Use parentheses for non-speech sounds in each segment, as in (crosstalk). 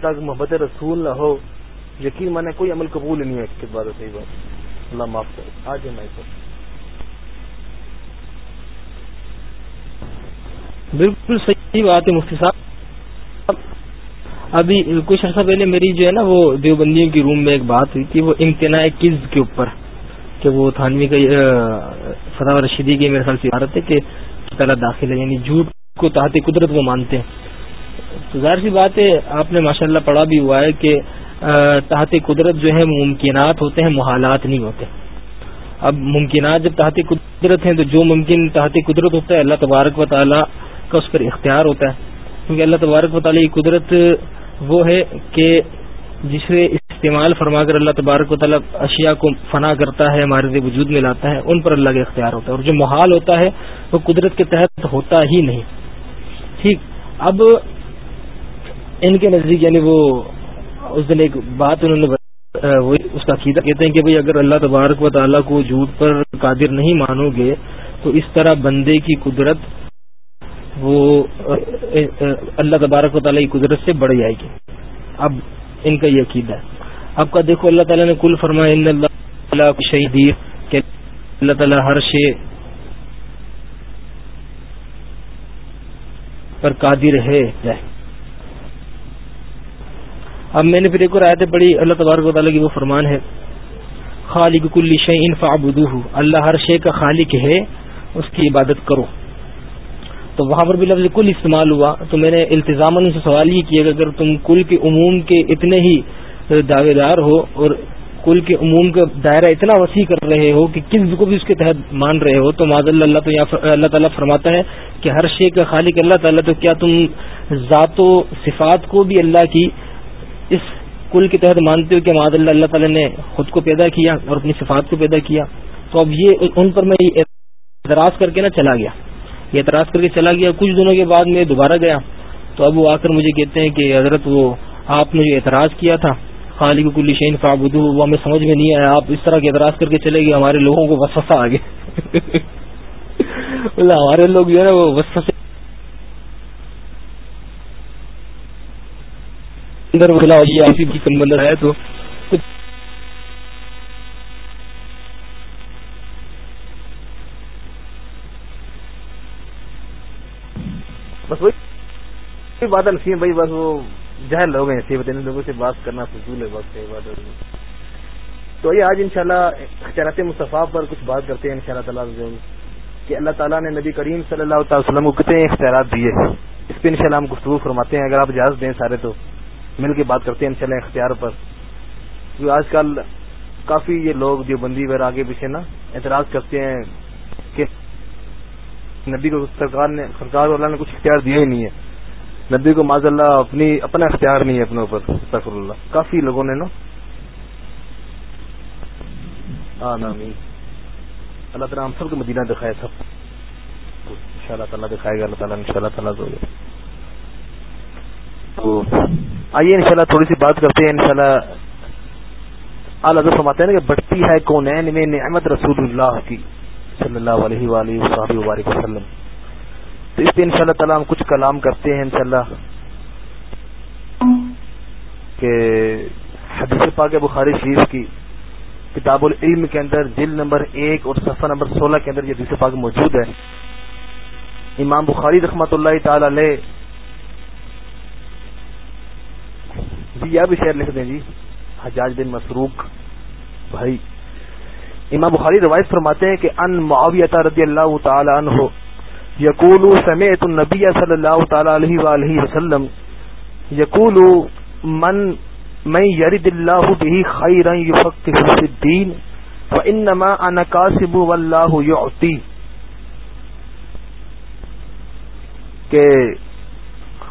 تک محبت رسول نہ ہو۔ یقین مانے کوئی عمل قبول نہیں ہے اس کے بعد، صحیح بات۔ اللہ معاف کرے۔ آج میں بالکل صحیح بات ہے، مفتی صاحب۔ ابھی کچھ عرصہ پہلے میری جو ہے نا، وہ دیوبندیوں کی روم میں ایک بات ہوئی تھی، وہ امتناع کز کے اوپر، کہ وہ تھانوی کا فتح رشیدی کی میرے خیال سے عبارت ہے کہ پہلا داخل ہے یعنی جھوٹ کو تحت قدرت وہ مانتے ہیں۔ تو ظاہر سی بات ہے، آپ نے ماشاء اللہ پڑھا بھی ہوا ہے کہ تحت قدرت جو ہے، ممکنات ہوتے ہیں، محالات نہیں ہوتے۔ اب ممکنات جب تحت قدرت ہیں، تو جو ممکن تحت قدرت ہوتا ہے، اللہ تبارک و تعالیٰ کا اس پر اختیار ہوتا ہے۔ کیونکہ اللہ تبارک و تعالیٰ کی قدرت وہ ہے کہ جسے استعمال فرما کر اللہ تبارک و تعالیٰ اشیاء کو فنا کرتا ہے ہمارے وجود میں لاتا ہے، ان پر اللہ کا اختیار ہوتا ہے۔ اور جو محال ہوتا ہے، وہ قدرت کے تحت ہوتا ہی نہیں۔ ٹھیک۔ اب ان کے نزدیک یعنی وہ اس دن ایک بات انہوں نے اس کا عقیدہ کہتے ہیں کہ بھئی اگر اللہ تبارک و تعالیٰ کو جھوٹ پر قادر نہیں مانو گے، تو اس طرح بندے کی قدرت وہ اللہ تبارک و تعالیٰ کی قدرت سے بڑھ جائے گی۔ اب ان کا یہ عقیدہ ہے۔ آپ کا دیکھو، اللہ تعالیٰ نے کل فرمایا، ان اللہ شہید کہ اللہ تعالیٰ ہر شے پر قادر ہے۔ جائے اب میں نے پھر ایک اور آیتیں پڑھی، اللہ تبارک و تعالیٰ کی وہ فرمان ہے، خالق کل شعین فعبدوہ اللہ ہر شے کا خالق ہے، اس کی عبادت کرو۔ تو وہاں پر بھی لفظ کل استعمال ہوا، تو میں نے التظام سے سوال یہ کیا کہ اگر تم کل کے عموم کے اتنے ہی دعوے دار ہو اور کل کے عموم کا دائرہ اتنا وسیع کر رہے ہو کہ کس کو بھی اس کے تحت مان رہے ہو، تو معذ اللہ تو یہاں اللہ تعالیٰ فرماتا ہے کہ ہر شے کا خالق اللہ تعالیٰ، تو کیا تم ذات و صفات کو بھی اللہ کی اس کل کے تحت مانتے ہو کہ معذ اللہ اللہ تعالیٰ نے خود کو پیدا کیا اور اپنی صفات کو پیدا کیا۔ تو اب یہ ان پر میں اعتراض کر کے نا چلا گیا۔ یہ اعتراض کر کے چلا گیا۔ کچھ دنوں کے بعد میں دوبارہ گیا۔ تو اب وہ آ کر مجھے کہتے ہیں کہ حضرت، وہ آپ نے جو اعتراض کیا تھا خالی کلی شین فابود وہ ہمیں سمجھ میں نہیں آیا۔ آپ اس طرح کے اعتراض کر کے چلے گئے، ہمارے لوگوں کو وسفا آ گئے (laughs) ہمارے لوگ جو ہے نا، وہ وسفے اندر بندر ہے تو بس وہی بات ہے نسیم بھائی بس وہ جہل لوگ ہیں۔ نصیبت ان لوگوں سے بات کرنا فضول ہے بس یہ بات تو یہ آج انشاءاللہ خیرات مصطفیٰ پر کچھ بات کرتے ہیں ان شاء اللہ تعالیٰ کہ اللہ تعالیٰ نے نبی کریم صلی اللہ تعالی وسلم کو کتنے اختیارات دیے۔ اس پہ انشاءاللہ ہم گفتگو فرماتے ہیں۔ اگر آپ اجازت دیں سارے تو۔ مل کے بات کرتے ہیں انشاءاللہ اختیار پر۔ کیونکہ آج کل کافی یہ لوگ جو بندی وغیرہ آگے پیچھے نا، اعتراض کرتے ہیں کہ نبی کو سرکار نے، سرکار والا نے کچھ اختیار دیا ہی نہیں ہے۔ نبی کو معذ اللہ اپنی، اپنا اختیار نہیں ہے اپنے اوپر سفر اللہ۔ کافی لوگوں نے نا۔ اللہ تعالیٰ ہم سب کو مدینہ دکھائے سب ان شاء اللہ تعالیٰ دکھائے گا، اللہ تعالیٰ ان شاء اللہ تعالیٰ تو آئیے ان شاء اللہ تھوڑی سی بات کرتے ہیں ان شاء اللہ اللہ فرماتے ہیں کہ بڑھتی ہے کون؟ میں نعمت رسول اللہ کی، صلی اللہ علیہ وآلہ وصحبہ وبارک وسلم۔ تو اس پہ ان شاء اللہ تعالیٰ ہم کچھ کلام کرتے ہیں انشاءاللہ۔ کہ حدیث پاک بخاری شریف کی کتاب العلم کے اندر جلد نمبر ایک اور صفحہ نمبر سولہ کے اندر یہ حدیث پاک موجود ہے۔ امام بخاری رحمۃ اللہ تعالی علیہ یہ بھی شعر لکھ دیں جی۔ حجاج بن مسروق، بھائی۔ امام بخاری روایت فرماتے ہیں کہ ان معاویہ رضی اللہ تعالی عنہ یقول سمعت النبی صلی اللہ تعالی علیہ وآلہ وسلم یقول من من یرد اللہ به خیرا یفقه فی الدین فانما انا کاسب واللہ یعطی۔ کہ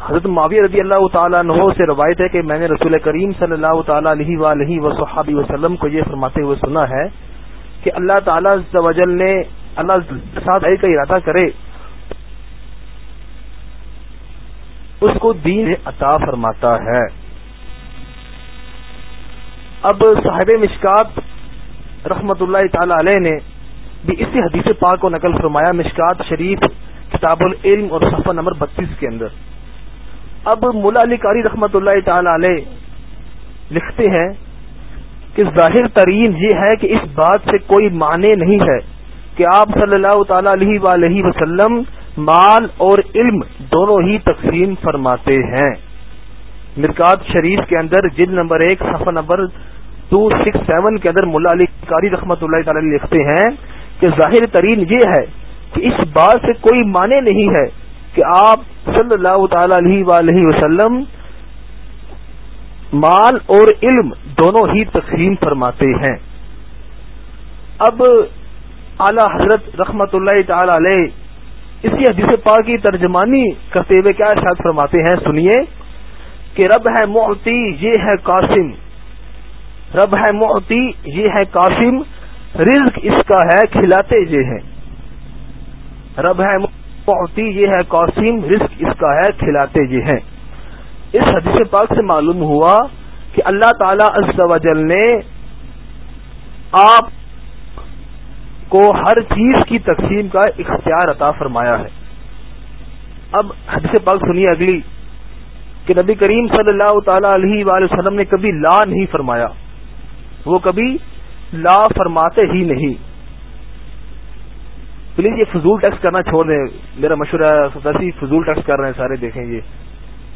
حضرت معاویہ رضی اللہ تعالی عنہ سے روایت ہے کہ میں نے رسول کریم صلی اللہ تعالی علیہ وآلہ وصحبہ وسلم کو یہ فرماتے ہوئے سنا ہے کہ اللہ تعالی عز نے اللہ ساتھ کا ارادہ کرے، اس کو دین عطا فرماتا ہے۔ اب صاحب مشکات رحمت اللہ تعالی علیہ نے بھی اسی حدیث پاک کو نقل فرمایا، مشکات شریف کتاب العلم اور صفحہ نمبر بتیس کے اندر۔ اب ملا علی کاری رحمت اللہ تعالی علیہ لکھتے ہیں کہ ظاہر ترین یہ ہے کہ اس بات سے کوئی معنی نہیں ہے کہ آپ صلی اللہ تعالی علیہ وآلہ وسلم مال اور علم دونوں ہی تقسیم فرماتے ہیں۔ مرکات شریف کے اندر جلد نمبر ایک، صفحہ نمبر ٹو سکس سیون کے اندر ملا علی کاری رحمت اللہ تعالی لکھتے ہیں کہ ظاہر ترین یہ ہے کہ اس بات سے کوئی معنی نہیں ہے کہ آپ صلی اللہ تعالی علیہ وآلہ وسلم مال اور علم دونوں ہی تقسیم فرماتے ہیں۔ اب اعلی حضرت رحمت اللہ تعالی علیہ اسی حدیث پاک کی ترجمانی کرتے ہوئے کیا ارشاد فرماتے ہیں؟ سنیے کہ رب ہے معتی یہ ہے قاسم۔ رب ہے معتی یہ ہے قاسم۔ رزق اس کا ہے، کھلاتے یہ ہیں۔ رب ہے معتی یہ ہے قاسم رزق اس کا ہے، کھلاتے یہ ہیں۔ اس حدیث پاک سے معلوم ہوا کہ اللہ تعالی عز و جل نے آپ کو ہر چیز کی تقسیم کا اختیار عطا فرمایا ہے۔ اب حدیث پاک سنیے اگلی، کہ نبی کریم صلی اللہ تعالی علیہ وآلہ وسلم نے کبھی لا نہیں فرمایا۔ وہ کبھی لا فرماتے ہی نہیں۔ پلیز یہ فضول ٹیکس کرنا چھوڑ دیں۔ میرا مشورہ ویسے فضول ٹیکس کر رہے ہیں سارے، دیکھیں یہ۔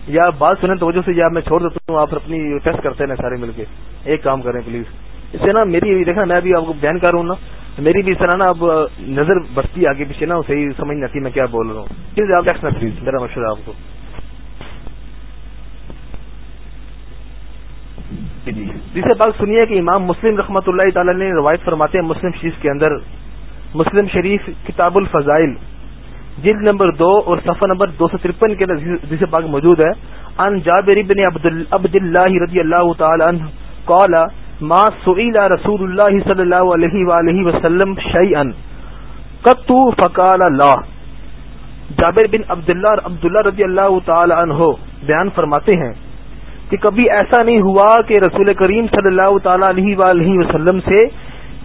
یا بات سنیں تو سے، یا میں چھوڑ دیتا ہوں، آپ اپنی ٹیسٹ کرتے ہیں سارے مل کے۔ ایک کام کریں پلیز۔ اس سے نا میری دیکھا میں بھی آپ کو بیان کر رہا ہوں نا۔ میری بھی اس طرح نا اب نظر بڑھتی آگے پیچھے نا صحیح سمجھ نہیں آتی میں کیا بول رہا ہوں۔ پلیز آپ ٹیکس نا پلیز، میرا مشورہ آپ کو۔ جی،, جی جسے بات سنیے کہ امام مسلم رحمۃ اللہ تعالی نے روایت فرماتے ہیں، مسلم شریف کے اندر مسلم شریف کتاب الفضائل، جلد نمبر دو اور صفحہ نمبر دو سو ترپن کے اندر جسے پاک موجود ہے۔ ان جابر بن عبد اللہ رضی اللہ تعالی عنہ قال، ما سئل رسول اللہ صلی اللہ علیہ وآلہ وسلم شیئا. قط فقال، لا. جابر بن عبداللہ عبداللہ رضی اللہ تعالی عنہ بیان فرماتے ہیں کہ کبھی ایسا نہیں ہوا کہ رسول کریم صلی اللہ تعالی علیہ وآلہ وسلم سے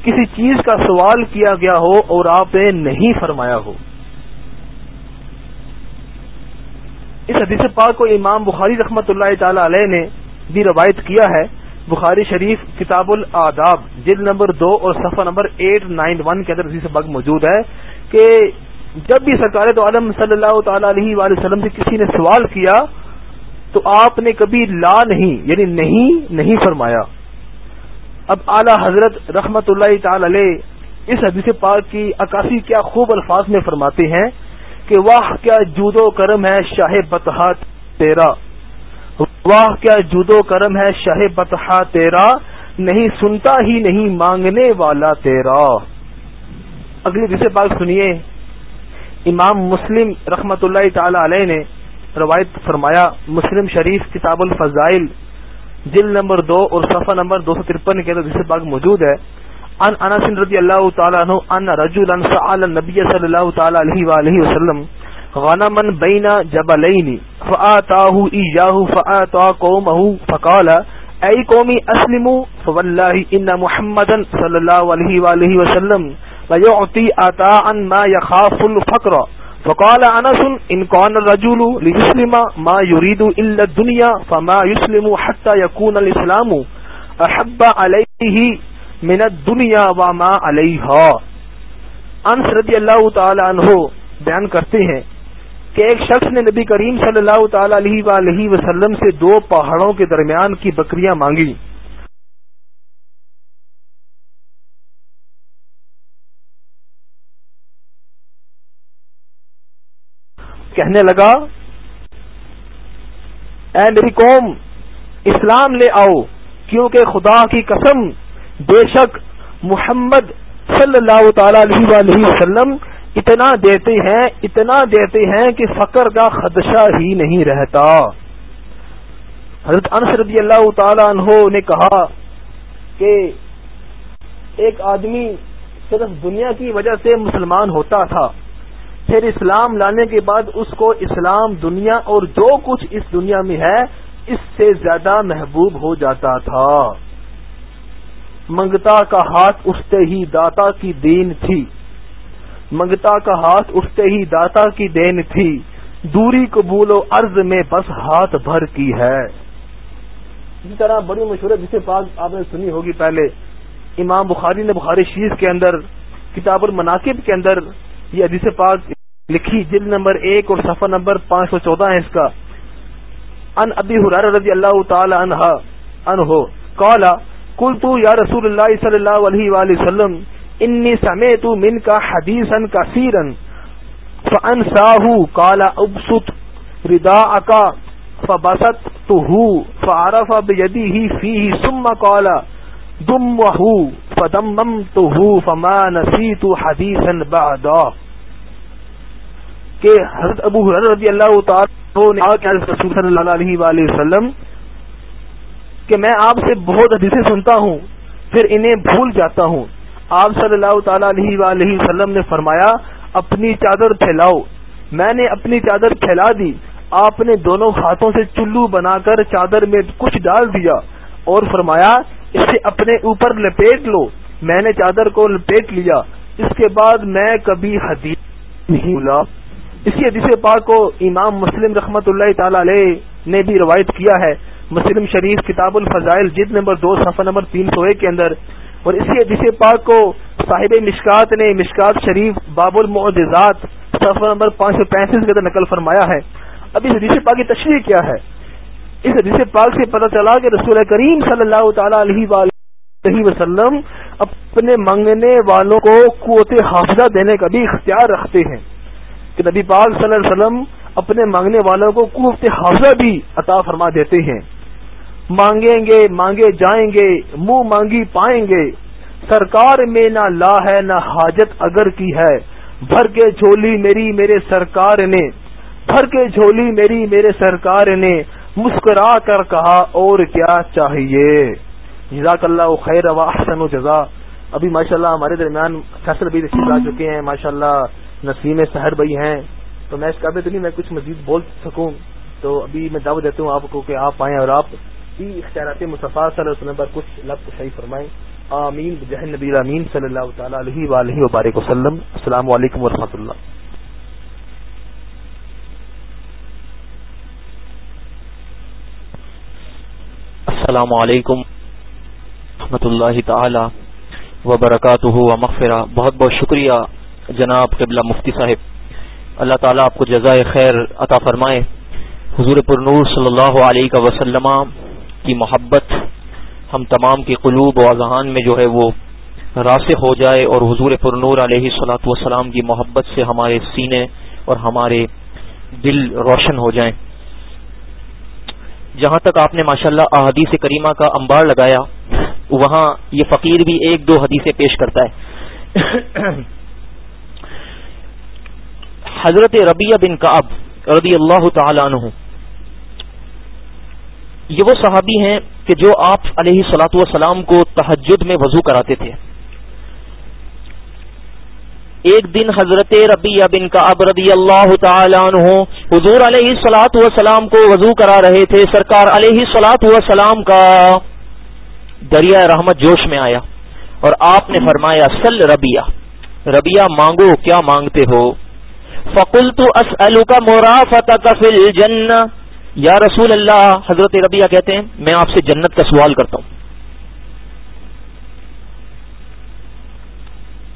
کسی چیز کا سوال کیا گیا ہو اور آپ نے نہیں فرمایا ہو۔ اس حدیث پاک کو امام بخاری رحمت اللہ تعالی علیہ نے بھی روایت کیا ہے۔ بخاری شریف کتاب الاداب جلد نمبر دو اور صفحہ نمبر ایٹ نائن ون کے اندر حدیث پاک موجود ہے کہ جب بھی سرکار تو عالم صلی اللہ تعالی علیہ وآلہ وسلم سے کسی نے سوال کیا تو آپ نے کبھی لا نہیں یعنی نہیں نہیں فرمایا۔ اب اعلی حضرت رحمت اللہ تعالی علیہ اس حدیث پاک کی عکاسی کیا خوب الفاظ میں فرماتے ہیں کہ واہ کیا جود و کرم ہے شاہ بتہا تیرا۔ واہ کیا جود و کرم ہے شاہ بتہا تیرا، نہیں سنتا ہی نہیں مانگنے والا تیرا۔ اگلی جسے پاک سنیے۔ امام مسلم رحمت اللہ تعالی علیہ نے روایت فرمایا، مسلم شریف کتاب الفضائل جل نمبر دو اور صفحہ نمبر دو سو ترپن کے اندر باغ موجود ہے ان انس رضی اللہ تعالیٰ عنہ ان رجلا سأل النبی صلی اللہ تعالی علیہ وآلہ وسلم، غنما بین جبلین فآتاه ایجاہ فآتا قومه فقال اے قومی اسلموا فواللہ ان محمدا صلی اللہ علیہ وآلہ وسلم ليعطي آتاء ما يخاف الفقر۔ فقال انس، ان كان الرجل ليسلم ما يريد الا الدنيا فما يسلم حتى يكون الاسلام احب عليه من الدنيا وما عليها. انس رضی اللہ تعالی عنہ بیان کرتے ہیں کہ ایک شخص نے نبی کریم صلی اللہ تعالی علیہ وآلہ وسلم سے دو پہاڑوں کے درمیان کی بکریاں مانگی کہنے لگا، اے میری قوم، اسلام لے آؤ، کیونکہ خدا کی قسم بے شک محمد صلی اللہ تعالی علیہ وآلہ وسلم اتنا دیتے ہیں، اتنا دیتے ہیں کہ فقر کا خدشہ ہی نہیں رہتا. حضرت انس رضی اللہ تعالی عنہ نے کہا کہ ایک آدمی صرف دنیا کی وجہ سے مسلمان ہوتا تھا پھر اسلام لانے کے بعد اس کو اسلام دنیا اور جو کچھ اس دنیا میں ہے، اس سے زیادہ محبوب ہو جاتا تھا۔ منگتا کا ہاتھ اٹھتے ہی داتا کی دین تھی۔ منگتا کا ہاتھ اٹھتے ہی داتا کی دین تھی۔ دوری قبول و عرض میں بس ہاتھ بھر کی ہے۔ اسی طرح بڑی مشہور جسے پاک آپ نے سنی ہوگی پہلے۔ امام بخاری نے بخاری شیز کے اندر، کتاب المناقب کے اندر یہ حدیث پاک لکھی جلد نمبر ایک اور صفحہ نمبر پانچ سو چودہ ہے اس کا۔ ان ابی حرار رضی اللہ تعالی عنہ عنہ قالا قلتو یا رسول اللہ صلی اللہ علیہ وآلہ وسلم، انی سمیت من حدیثا کثیرا، فانساہو قالا ابسط رداءکا فبسطتہو فعرف بیدیہی فیہی ثم قالا دم وہو فما نسیت حدیثا بعدا کہ حضرت ابو رضی اللہ تعالیٰ تعالی رسول صلی اللہ علیہ وآلہ وسلم کہ میں آپ سے بہت حدیثیں سنتا ہوں، پھر انہیں بھول جاتا ہوں۔ آپ صلی اللہ تعالی علیہ وآلہ وسلم نے فرمایا، اپنی چادر پھیلاؤ۔ میں نے اپنی چادر پھیلا دی۔ آپ نے دونوں ہاتھوں سے چلو بنا کر چادر میں کچھ ڈال دیا اور فرمایا، اسے اپنے اوپر لپیٹ لو۔ میں نے چادر کو لپیٹ لیا۔ اس کے بعد میں کبھی حدیث نہیں بولا اسی حدیث پاک کو امام مسلم رحمت اللہ تعالی علیہ نے بھی روایت کیا ہے۔ مسلم شریف کتاب الفضائل جد نمبر دو، صفحہ نمبر تین سو ایک کے اندر۔ اور اسی حدیث پاک کو صاحب مشکات نے، مشکات شریف باب المعجزات، صفحہ نمبر پانچ سو پینتیس کے اندر نقل فرمایا ہے۔ اب اس حدیث پاک کی تشریح کیا ہے؟ اس حدیث پاک سے پتہ چلا کہ رسول کریم صلی اللہ تعالی علیہ وسلم اپنے منگنے والوں کو قوت حافظہ دینے کا بھی اختیار رکھتے ہیں۔ کہ نبی پاک صلی اللہ علیہ وسلم اپنے مانگنے والوں کو قوت حافظہ بھی عطا فرما دیتے ہیں۔ مانگیں گے، مانگے جائیں گے، منہ مانگی پائیں گے۔ سرکار میں نہ لا ہے، نہ حاجت اگر کی ہے۔ بھر کے جھولی میری میرے سرکار نے، بھر کے جھولی میری میرے سرکار نے۔ مسکرا کر کہا، اور کیا چاہیے؟ جزاک اللہ خیر و احسن و جزا ابھی ماشاءاللہ ہمارے درمیان فیصل بھی رسید آ چکے ہیں، ماشاءاللہ۔ نسیم سحر بھائی ہیں، تو میں اس قابل تو نہیں، میں کچھ مزید بول سکوں۔ تو ابھی میں دعوت دیتا ہوں آپ کو کہ آپ آئیں اور آپ بھی اختیارات مصطفیٰ صلی اللہ علیہ وسلم پر کچھ لفظ صحیح فرمائیں۔ آمین جہن نبی امین صلی اللہ تعالیٰ علیہ وآلہ وبارک وسلم۔ السلام علیکم ورحمۃ اللہ۔ السلام علیکم ورحمۃ اللہ تعالی وبرکاتہ و مغفرہ۔ بہت بہت شکریہ جناب قبلہ مفتی صاحب، اللہ تعالیٰ آپ کو جزائے خیر عطا فرمائے۔ حضور پر نور صلی اللہ علیہ وسلم کی محبت ہم تمام کی قلوب و اذہان میں جو ہے وہ راسخ ہو جائے اور حضور پر نور علیہ صلاۃ وسلام کی محبت سے ہمارے سینے اور ہمارے دل روشن ہو جائیں۔ جہاں تک آپ نے ماشاءاللہ اللہ کریمہ کا انبار لگایا، وہاں یہ فقیر بھی ایک دو حدیثیں پیش کرتا ہے۔ حضرت ربیہ بن کعب رضی اللہ تعالی عنہ۔ یہ وہ صحابی ہیں کہ جو آپ علیہ سلاۃ والسلام کو تحجد میں وضو کراتے تھے۔ ایک دن حضرت ربیہ بن کعب رضی اللہ تعالی عنہ حضور علیہ سلاۃ والسلام کو وضو کرا رہے تھے۔ سرکار علیہ سلاۃ والسلام کا دریا رحمت جوش میں آیا اور آپ نے فرمایا، سل ربیہ ربیہ مانگو، کیا مانگتے ہو؟ فکل تو کا مورا فتح یا رسول اللہ، حضرت ربیہ کہتے ہیں، میں آپ سے جنت کا سوال کرتا ہوں۔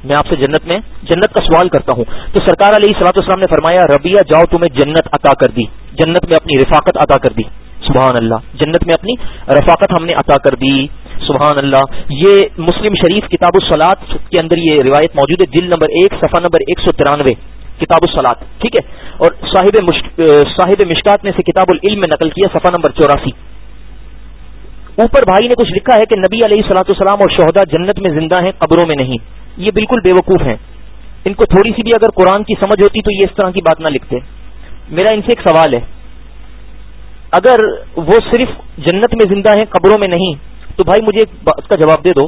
میں آپ سے جنت میں جنت کا سوال کرتا ہوں۔ تو سرکار علیہ سلاۃ السلام نے فرمایا ربیہ جاؤ تمہیں جنت عطا کر دی۔ جنت میں اپنی رفاقت عطا کر دی۔ سبحان اللہ، جنت میں اپنی رفاقت ہم نے عطا کر دی۔ سبحان اللہ، یہ مسلم شریف کتاب السلاد کے اندر یہ روایت موجود ہے دل نمبر ایک، صفحہ نمبر ایک سو ترانوے۔ کتاب السلاد ٹھیک ہے؟ اور صاحب صاحب مشکات نے سے کتاب العلم میں نقل کیا، صفحہ نمبر چوراسی۔ اوپر بھائی نے کچھ لکھا ہے کہ نبی علیہ سلاۃ السلام اور شہدا جنت میں زندہ ہیں، قبروں میں نہیں۔ یہ بالکل بے وقوف ہیں۔ ان کو تھوڑی سی بھی اگر قرآن کی سمجھ ہوتی تو یہ اس طرح کی بات نہ لکھتے۔ میرا ان سے ایک سوال ہے۔ اگر وہ صرف جنت میں زندہ ہیں، قبروں میں نہیں، تو بھائی مجھے ایک بات کا جواب دے دو۔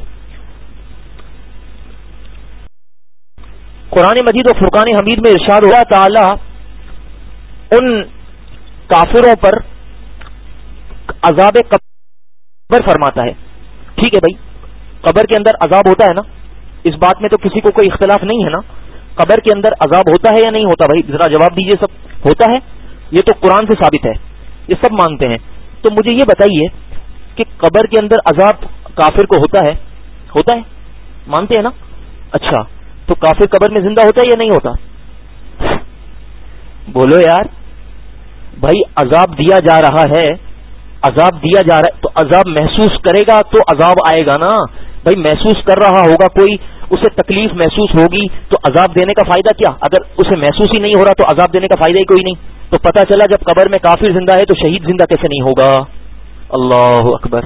قرآن مجید و فرقان حمید میں ارشاد اللہ تعالی ان کافروں پر عذاب قبر فرماتا ہے۔ ٹھیک ہے بھائی، قبر کے اندر عذاب ہوتا ہے نا؟ اس بات میں تو کسی کو کوئی اختلاف نہیں ہے نا؟ قبر کے اندر عذاب ہوتا ہے یا نہیں ہوتا بھائی؟ ذرا جواب دیجیے سب ہوتا ہے؟ یہ تو قرآن سے ثابت ہے، یہ سب مانتے ہیں۔ تو مجھے یہ بتائیے کہ قبر کے اندر عذاب کافر کو ہوتا ہے؟ ہوتا ہے؟ مانتے ہیں نا؟ اچھا۔ تو کافر قبر میں زندہ ہوتا ہے یا نہیں ہوتا؟ بولو یار، بھائی عذاب دیا جا رہا ہے، عذاب دیا جا رہا ہے، تو عذاب محسوس کرے گا تو عذاب آئے گا نا؟ بھائی محسوس کر رہا ہوگا کوئی، اسے تکلیف محسوس ہوگی تو عذاب دینے کا فائدہ کیا؟ اگر اسے محسوس ہی نہیں ہو رہا تو عذاب دینے کا فائدہ ہی کوئی نہیں۔ تو پتا چلا جب قبر میں کافر زندہ ہے تو شہید زندہ کیسے نہیں ہوگا؟ اللہ اکبر۔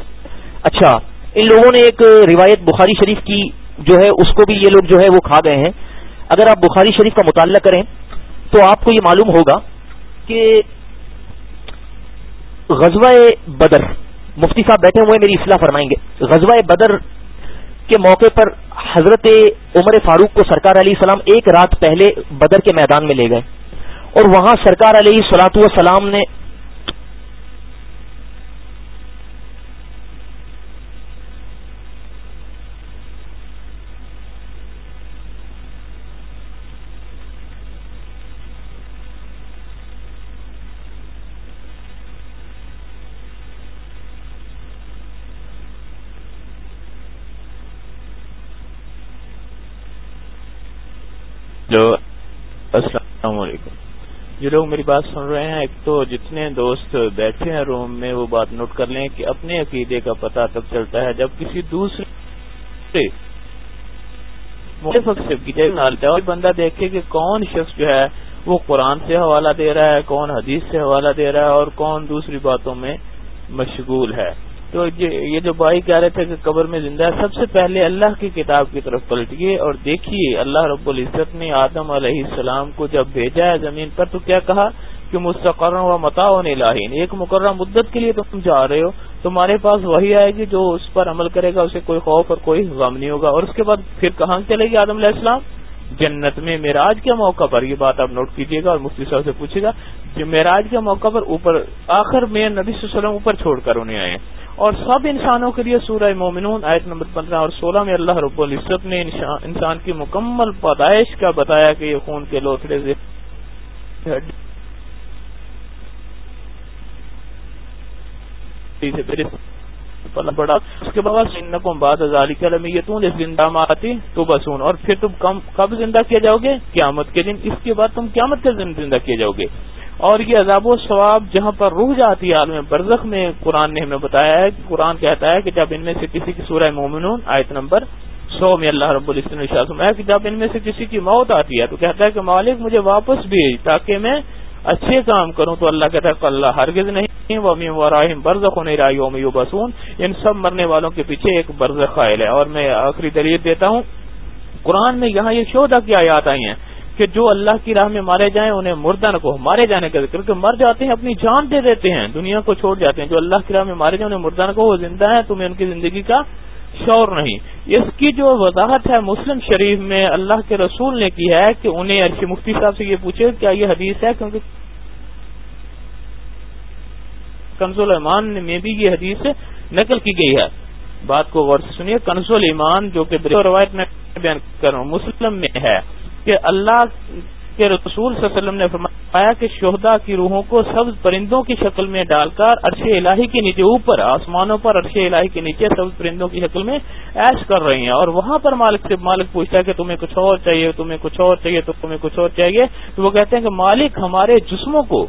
اچھا ان لوگوں نے ایک روایت بخاری شریف کی جو ہے اس کو بھی یہ لوگ جو ہے وہ کھا گئے ہیں۔ اگر آپ بخاری شریف کا مطالعہ کریں تو آپ کو یہ معلوم ہوگا کہ غزوہ بدر، مفتی صاحب بیٹھے ہوئے میری اصلاح فرمائیں گے۔ غزوہ بدر کے موقع پر حضرت عمر فاروق کو سرکار علیہ السلام ایک رات پہلے بدر کے میدان میں لے گئے۔ اور وہاں سرکار علیہ سلاۃ والسلام نے ہلو السلام علیکم جو لوگ میری بات سن رہے ہیں، ایک تو جتنے دوست بیٹھے ہیں روم میں، وہ بات نوٹ کر لیں کہ اپنے عقیدے کا پتہ تب چلتا ہے جب کسی دوسرے اور بندہ دیکھے کہ کون شخص جو ہے، وہ قرآن سے حوالہ دے رہا ہے، کون حدیث سے حوالہ دے رہا ہے اور کون دوسری باتوں میں مشغول ہے۔ تو یہ جو بھائی کہہ رہے تھے کہ قبر میں زندہ ہے، سب سے پہلے اللہ کی کتاب کی طرف پلٹیے اور دیکھیے، اللہ رب العزت نے آدم علیہ السلام کو جب بھیجا ہے زمین پر، تو کیا کہا؟ کہ مستقر و متا لاہین ایک مقررہ مدت کے لیے تم جا رہے ہو، تمہارے پاس وہی آئے گی جو اس پر عمل کرے گا، اسے کوئی خوف اور کوئی غم نہیں ہوگا۔ اور اس کے بعد پھر کہاں چلے گی آدم علیہ السلام؟ جنت میں۔ معراج کے موقع پر، یہ بات آپ نوٹ کیجیے گا اور مفتی صاحب سے پوچھے گا معراج کے موقع پر اوپر، آخر میں نبی صلی اللہ علیہ وسلم اوپر چھوڑ کر انہیں آئے اور سب انسانوں کے لیے سورہ مومنون آیت نمبر پندرہ اور سولہ میں اللہ رب العزت نے انسان کی مکمل پیدائش کا بتایا کہ یہ خون کے لوتھڑے سے بڑا اس کے بعد بات زندہ آتی تو بسون اور پھر تم کب زندہ کیا جاؤ گے؟ قیامت کے دن۔ اس کے بعد تم قیامت کے دن زندہ کیے جاؤ گے۔ اور یہ عذاب و ثواب جہاں پر روح جاتی ہے عالم برزخ میں، قرآن نے ہمیں بتایا ہے قرآن کہتا ہے کہ جب ان میں سے کسی کی سورہ مومنون، آیت نمبر سو میں اللہ رب السلم ہے کہ جب ان میں سے کسی کی موت آتی ہے تو کہتا ہے کہ مالک مجھے واپس بھیج تاکہ میں اچھے کام کروں۔ تو اللہ کہتا ہے کہ اللہ ہرگز نہیں وہ راہم برزخ ہونے رائی بسون ان سب مرنے والوں کے پیچھے ایک برز قائل ہے۔ اور میں آخری دلیل دیتا ہوں، قرآن میں یہاں یہ شودا کی آیات آئی ہیں کہ جو اللہ کی راہ میں مارے جائیں انہیں مردہ نہ کو مارے جانے کا ذکر کہ مر جاتے ہیں، اپنی جان دے دیتے ہیں، دنیا کو چھوڑ جاتے ہیں۔ جو اللہ کی راہ میں مارے جائیں انہیں مردہ نہ کو وہ زندہ ہے تمہیں ان کی زندگی کا شور نہیں۔ اس کی جو وضاحت ہے مسلم شریف میں اللہ کے رسول نے کی ہے کہ انہیں ارشی مفتی صاحب سے یہ پوچھے، کیا یہ حدیث ہے؟ کیونکہ کنزول ایمان میں بھی یہ حدیث نقل کی گئی ہے۔ بات کو غور سے سنیے۔ کنزول ایمان جو کہ روایت میں بیان کر رہا ہوں، مسلم میں ہے۔ کہ اللہ کے رسول صلی اللہ علیہ وسلم نے فرمایا کہ شہدا کی روحوں کو سبز پرندوں کی شکل میں ڈال کر عرش الہی کے نیچے اوپر، آسمانوں پر عرش الہی کے نیچے سبز پرندوں کی شکل میں ایش کر رہی ہیں۔ اور وہاں پر مالک سے مالک پوچھتا ہے کہ تمہیں کچھ اور چاہیے، تمہیں کچھ اور چاہیے، تمہیں کچھ اور چاہیے؟ تو وہ کہتے ہیں کہ مالک ہمارے جسموں کو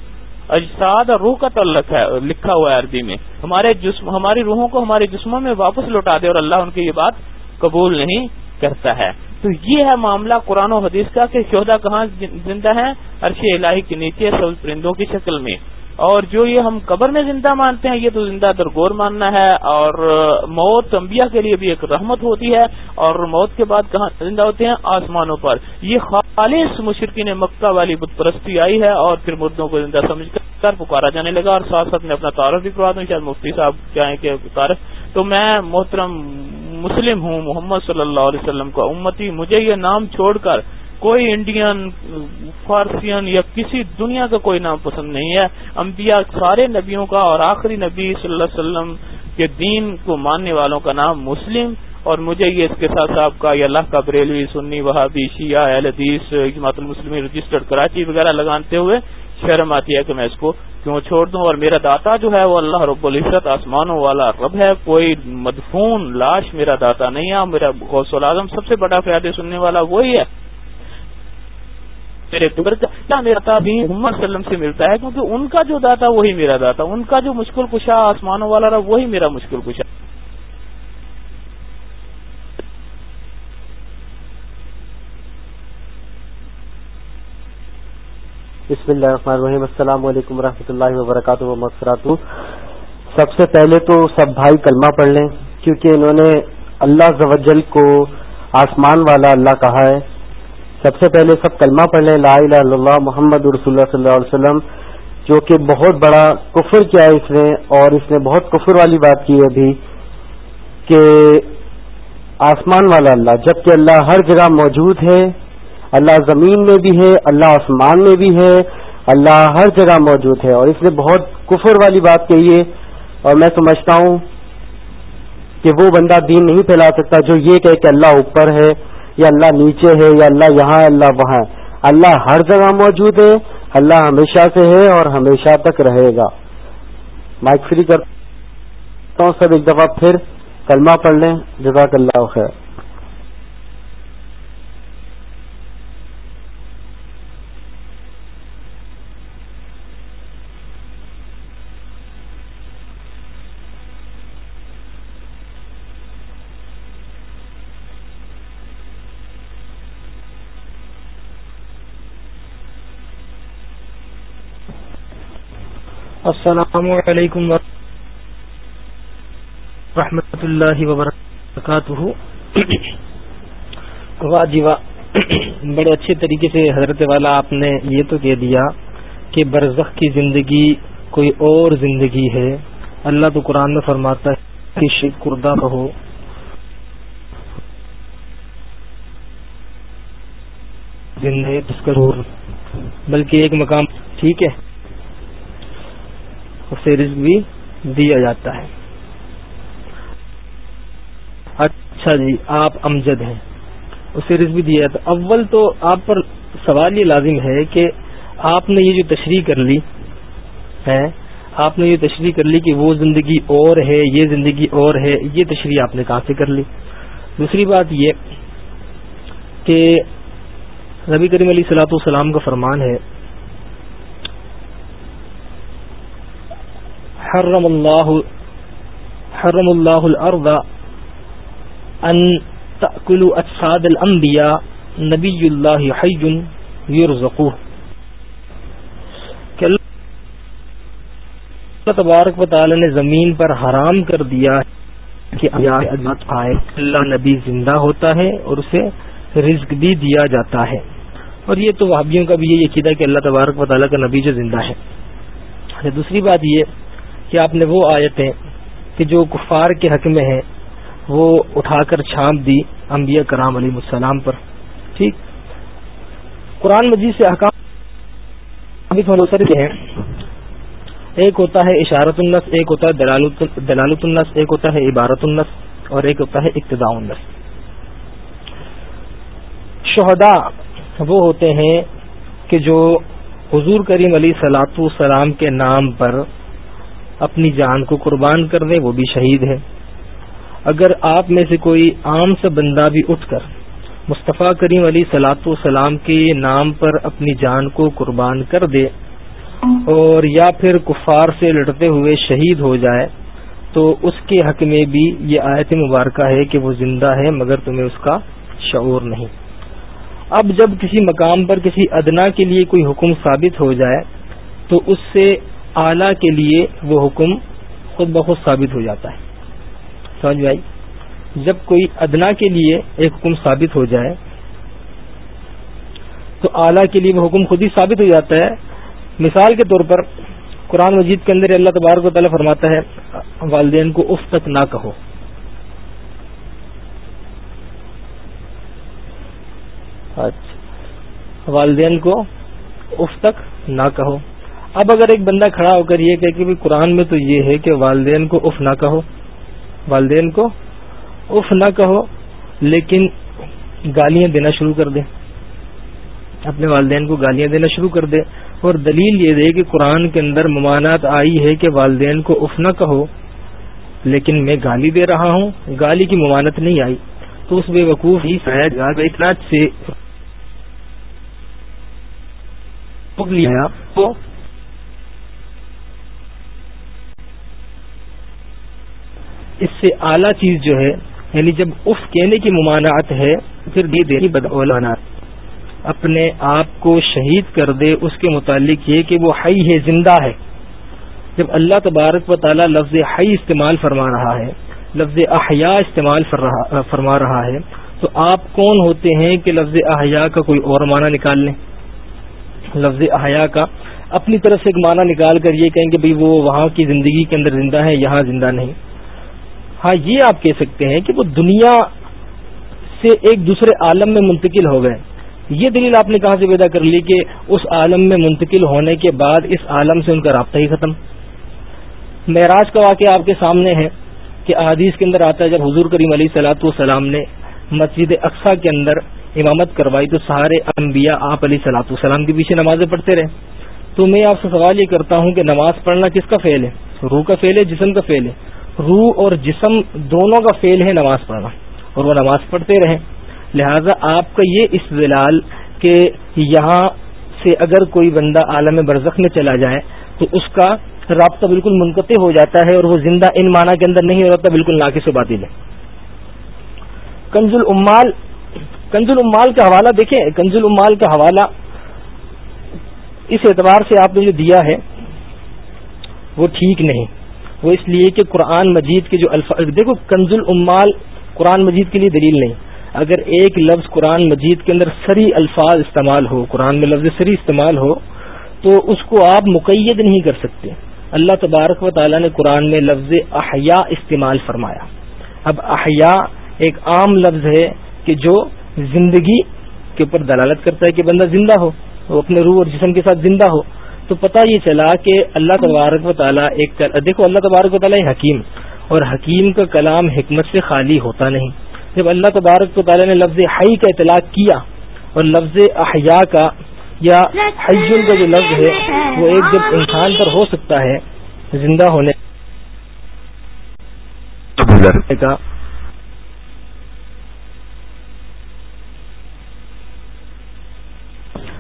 اجساد اور روح کا تعلق ہے، لکھا ہوا ہے عربی میں۔ ہمارے جسم، ہماری روحوں کو ہمارے جسموں میں واپس لوٹا دے اور اللہ ان کی یہ بات قبول نہیں کرتا ہے۔ تو یہ ہے معاملہ قرآن و حدیث کا کہ شہدا کہاں زندہ ہے عرش الہی کے نیچے سب پرندوں کی شکل میں۔ اور جو یہ ہم قبر میں زندہ مانتے ہیں، یہ تو زندہ درگور ماننا ہے۔ اور موت انبیاء کے لیے بھی ایک رحمت ہوتی ہے۔ اور موت کے بعد کہاں زندہ ہوتے ہیں؟ آسمانوں پر۔ یہ خالص مشرقین مکہ والی بت پرستی آئی ہے اور پھر مردوں کو زندہ سمجھ کر پکارا جانے لگا۔ اور ساتھ ساتھ میں اپنا تعارف بھی کروا دوں۔ شاید مفتی صاحب چاہیں کہ تعارف۔ تو میں محترم مسلم ہوں، محمد صلی اللہ علیہ وسلم کا امتی۔ مجھے یہ نام چھوڑ کر کوئی انڈین، فارسین یا کسی دنیا کا کوئی نام پسند نہیں ہے۔ انبیاء سارے نبیوں کا اور آخری نبی صلی اللہ علیہ وسلم کے دین کو ماننے والوں کا نام مسلم۔ اور مجھے یہ اس کے ساتھ صاحب کا یہ اللہ کا بریلوی، سنی، وہابی، شیعہ، اہل حدیث، جماعت المسلم رجسٹرڈ کراچی وغیرہ لگاتے ہوئے شرم آتی ہے کہ میں اس کو کیوں چھوڑ دوں۔ اور میرا داتا جو ہے وہ اللہ رب العزت آسمانوں والا رب ہے۔ کوئی مدفون لاش میرا داتا نہیں ہے۔ میرا غوث العظم سب سے بڑا فیادے سننے والا وہی ہے۔ میرے کیا میرا بھی محمد وسلم سے ملتا ہے، کیونکہ ان کا جو داتا وہی میرا داتا، ان کا جو مشکل کشا آسمانوں والا رب، وہی میرا مشکل کشا۔ بسم اللہ الرحمن الرحیم۔ السلام علیکم و اللہ وبرکاتہ و سب سے پہلے تو سب بھائی کلمہ پڑھ لیں، کیونکہ انہوں نے اللہ زوجل کو آسمان والا اللہ کہا ہے۔ سب سے پہلے سب کلمہ پڑھ لیں، لا الہ الا اللہ، محمد رسول اللہ صلی اللہ علیہ وسلم، جو کہ بہت بڑا کفر کیا ہے اس نے، اور اس نے بہت کفر والی بات کی ہے ابھی کہ آسمان والا اللہ، جبکہ اللہ ہر جگہ موجود ہے، اللہ زمین میں بھی ہے، اللہ آسمان میں بھی ہے، اللہ ہر جگہ موجود ہے، اور اس نے بہت کفر والی بات کہی ہے، اور میں سمجھتا ہوں کہ وہ بندہ دین نہیں پھیلا سکتا جو یہ کہے کہ اللہ اوپر ہے۔ یا اللہ نیچے ہے یا اللہ یہاں اللہ وہاں اللہ ہر جگہ موجود ہے، اللہ ہمیشہ سے ہے اور ہمیشہ تک رہے گا۔ مائک فری کرتا ہوں سب ایک دفعہ پھر کلمہ پڑھ لیں۔ جزاک اللہ خیر۔ السلام علیکم ورحمۃ اللہ وبرکاتہ۔ واہ جی واہ۔ بڑے اچھے طریقے سے حضرت والا آپ نے یہ تو کہہ دیا کہ برزخ کی زندگی کوئی اور زندگی ہے۔ اللہ تو قرآن میں فرماتا ہے کہ شیخ کردہ رہو۔ بلکہ ایک مقام ٹھیک ہے۔ اسے رزق بھی دیا جاتا ہے۔ اچھا جی آپ امجد ہیں۔ اسے رزق بھی دیا جاتا اول تو آپ پر سوال یہ لازم ہے کہ آپ نے یہ جو تشریح کر لی ہے آپ نے یہ تشریح کر لی کہ وہ زندگی اور ہے، یہ زندگی اور ہے، یہ تشریح آپ نے کہاں سے کر لی؟ دوسری بات یہ کہ نبی کریم علیہ سلاۃ والسلام کا فرمان ہے حرم اللہ حرم اللہ الارض ان تأکل اجساد الانبیاء نبی اللہ حی یرزقو کہ اللہ تبارک و تعالی نے زمین پر حرام کر دیا کہ آئے، اللہ نبی زندہ ہوتا ہے اور اسے رزق بھی دیا جاتا ہے۔ اور یہ تو وہابیوں کا بھی یہ عقیدہ کہ اللہ تبارک و تعالیٰ کا نبی جو زندہ ہے۔ اچھا، دوسری بات یہ کہ آپ نے وہ آیتیں کہ جو کفار کے حق میں ہیں، وہ اٹھا کر چھانپ دی انبیاء کرام علیہ السلام پر۔ ٹھیک؟ قرآن مجید سے احکام ہیں۔ ایک ہوتا ہے اشارت النس ایک ہوتا ہے دلالت النس ایک ہوتا ہے عبارت النس اور ایک ہوتا ہے اقتداء النس شہداء وہ ہوتے ہیں کہ جو حضور کریم علی سلاط السلام کے نام پر اپنی جان کو قربان کر دے، وہ بھی شہید ہے۔ اگر آپ میں سے کوئی عام سا بندہ بھی اٹھ کر مصطفیٰ کریم علی سلاط والسلام کے نام پر اپنی جان کو قربان کر دے اور یا پھر کفار سے لڑتے ہوئے شہید ہو جائے، تو اس کے حق میں بھی یہ آیت مبارکہ ہے کہ وہ زندہ ہے مگر تمہیں اس کا شعور نہیں۔ اب جب کسی مقام پر کسی ادنا کے لیے کوئی حکم ثابت ہو جائے، تو اس سے اعلی کے لیے وہ حکم خود بخود ثابت ہو جاتا ہے۔ سمجھ بھائی جب کوئی ادنا کے لیے ایک حکم ثابت ہو جائے، تو اعلیٰ کے لیے وہ حکم خود ہی ثابت ہو جاتا ہے۔ مثال کے طور پر قرآن مجید کے اندر اللہ تبارک و تعالیٰ فرماتا ہے، والدین کو اف تک نہ کہو۔ اچھا۔ والدین کو اف تک نہ کہو۔ اب اگر ایک بندہ کھڑا ہو کر یہ کہ کہ قرآن میں تو یہ ہے کہ والدین کو اف نہ کہو والدین کو اف نہ کہو لیکن گالیاں دینا شروع کر دے۔ اپنے والدین کو گالیاں دینا شروع کر دے۔ اور دلیل یہ دے کہ قرآن کے اندر ممانعت آئی ہے کہ والدین کو اف نہ کہو لیکن میں گالی دے رہا ہوں۔ گالی کی ممانت نہیں آئی۔ تو اس بے وقوف ہی سے اس سے اعلیٰ چیز جو ہے یعنی جب اف کہنے کی ممانعت ہے، پھر بھی دینی بدولانا اپنے آپ کو شہید کر دے، اس کے متعلق یہ کہ وہ حی ہے، زندہ ہے۔ جب اللہ تبارک و تعالی لفظ حی استعمال فرما رہا ہے، لفظ احیاء استعمال فرما رہا ہے، تو آپ کون ہوتے ہیں کہ لفظ احیاء کا کوئی اور معنی نکال لیں؟ لفظ احیاء کا اپنی طرف سے ایک معنی نکال کر یہ کہیں کہ بھئی وہ وہاں کی زندگی کے اندر زندہ ہے یہاں زندہ نہیں۔ ہاں یہ آپ کہہ سکتے ہیں کہ وہ دنیا سے ایک دوسرے عالم میں منتقل ہو گئے۔ یہ دلیل آپ نے کہاں سے پیدا کر لی کہ اس عالم میں منتقل ہونے کے بعد اس عالم سے ان کا رابطہ ہی ختم؟ معراج کا واقعہ آپ کے سامنے ہے کہ احادیث کے اندر آتا ہے، جب حضور کریم علیہ سلاۃ والسلام نے مسجد اقسا کے اندر امامت کروائی تو سارے انبیاء آپ علیہ سلاۃ والسلام کے پیچھے نمازیں پڑھتے رہے۔ تو میں آپ سے سوال یہ کرتا ہوں کہ نماز پڑھنا کس کا فعل ہے؟ روح کا فعل ہے، جسم کا فعل ہے؟ روح اور جسم دونوں کا فعل ہے نماز پڑھنا، اور وہ نماز پڑھتے رہیں۔ لہذا آپ کا یہ استدلال کہ یہاں سے اگر کوئی بندہ عالم برزخ میں چلا جائے تو اس کا رابطہ بالکل منقطع ہو جاتا ہے اور وہ زندہ ان معنی کے اندر نہیں ہوتا بالکل ناقص و باطل ہے۔ کنز العمال کنز العمال کا حوالہ دیکھیں۔ کنز العمال کا حوالہ اس اعتبار سے آپ نے جو دیا ہے وہ ٹھیک نہیں۔ وہ اس لیے کہ قرآن مجید کے جو الفاظ دیکھو، کنز العمال قرآن مجید کے لیے دلیل نہیں۔ اگر ایک لفظ قرآن مجید کے اندر سری الفاظ استعمال ہو، قرآن میں لفظ سری استعمال ہو، تو اس کو آپ مقید نہیں کر سکتے۔ اللہ تبارک و تعالیٰ نے قرآن میں لفظ احیاء استعمال فرمایا۔ اب احیاء ایک عام لفظ ہے کہ جو زندگی کے اوپر دلالت کرتا ہے کہ بندہ زندہ ہو، وہ اپنے روح اور جسم کے ساتھ زندہ ہو۔ تو پتہ یہ چلا کہ اللہ تبارک و تعالیٰ ایک دیکھو اللہ تبارک و تعالیٰ حکیم، اور حکیم کا کلام حکمت سے خالی ہوتا نہیں۔ جب اللہ تبارک و تعالیٰ نے لفظ حی کا اطلاق کیا، اور لفظ احیاء کا یا حیون کا جو لفظ ہے، وہ ایک جب انسان پر ہو سکتا ہے، زندہ ہونے کا۔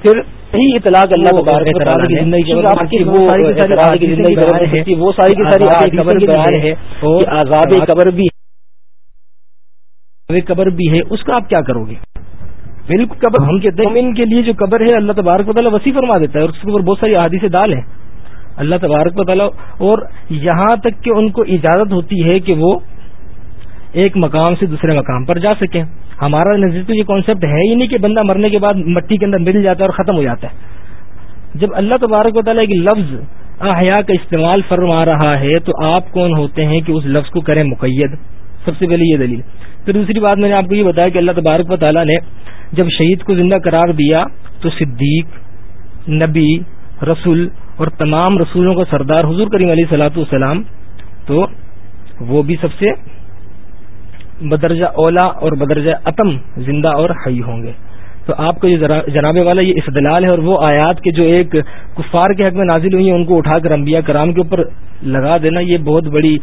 پھر یہی اطلاق اللہ تبارک وہ ساری کی ساری قبر ہے۔ آزاد قبر بھی قبر بھی ہے اس کا آپ کیا کرو گے؟ بالکل قبر ہم کہتے ہیں ان کے لیے جو قبر ہے اللہ تبارک و تعالیٰ وسیع فرما دیتا ہے اور اس کے اوپر بہت ساری عادی سے دال ہے اللہ تبارک و تعالیٰ اور یہاں تک کہ ان کو اجازت ہوتی ہے کہ وہ ایک مقام سے دوسرے مقام پر جا سکیں۔ ہمارا نزدیک تو یہ کانسیپٹ ہے ہی نہیں کہ بندہ مرنے کے بعد مٹی کے اندر مل جاتا ہے اور ختم ہو جاتا ہے۔ جب اللہ تبارک و تعالیٰ ایک لفظ احیا کا استعمال فرما رہا ہے تو آپ کون ہوتے ہیں کہ اس لفظ کو کریں مقید؟ سب سے پہلے یہ دلیل۔ پھر دوسری بات میں نے آپ کو یہ بتایا کہ اللہ تبارک و تعالیٰ نے جب شہید کو زندہ قرار دیا تو صدیق، نبی، رسول اور تمام رسولوں کا سردار حضور کریم علیہ سلاۃ والسلام تو وہ بھی سب سے بدرجہ اولا اور بدرجہ اتم زندہ اور حی ہوں گے۔ تو آپ کا جو جناب والا یہ استدلال ہے اور وہ آیات کے جو ایک کفار کے حق میں نازل ہوئی ہیں، ان کو اٹھا کر انبیاء کرام کے اوپر لگا دینا، یہ بہت بڑی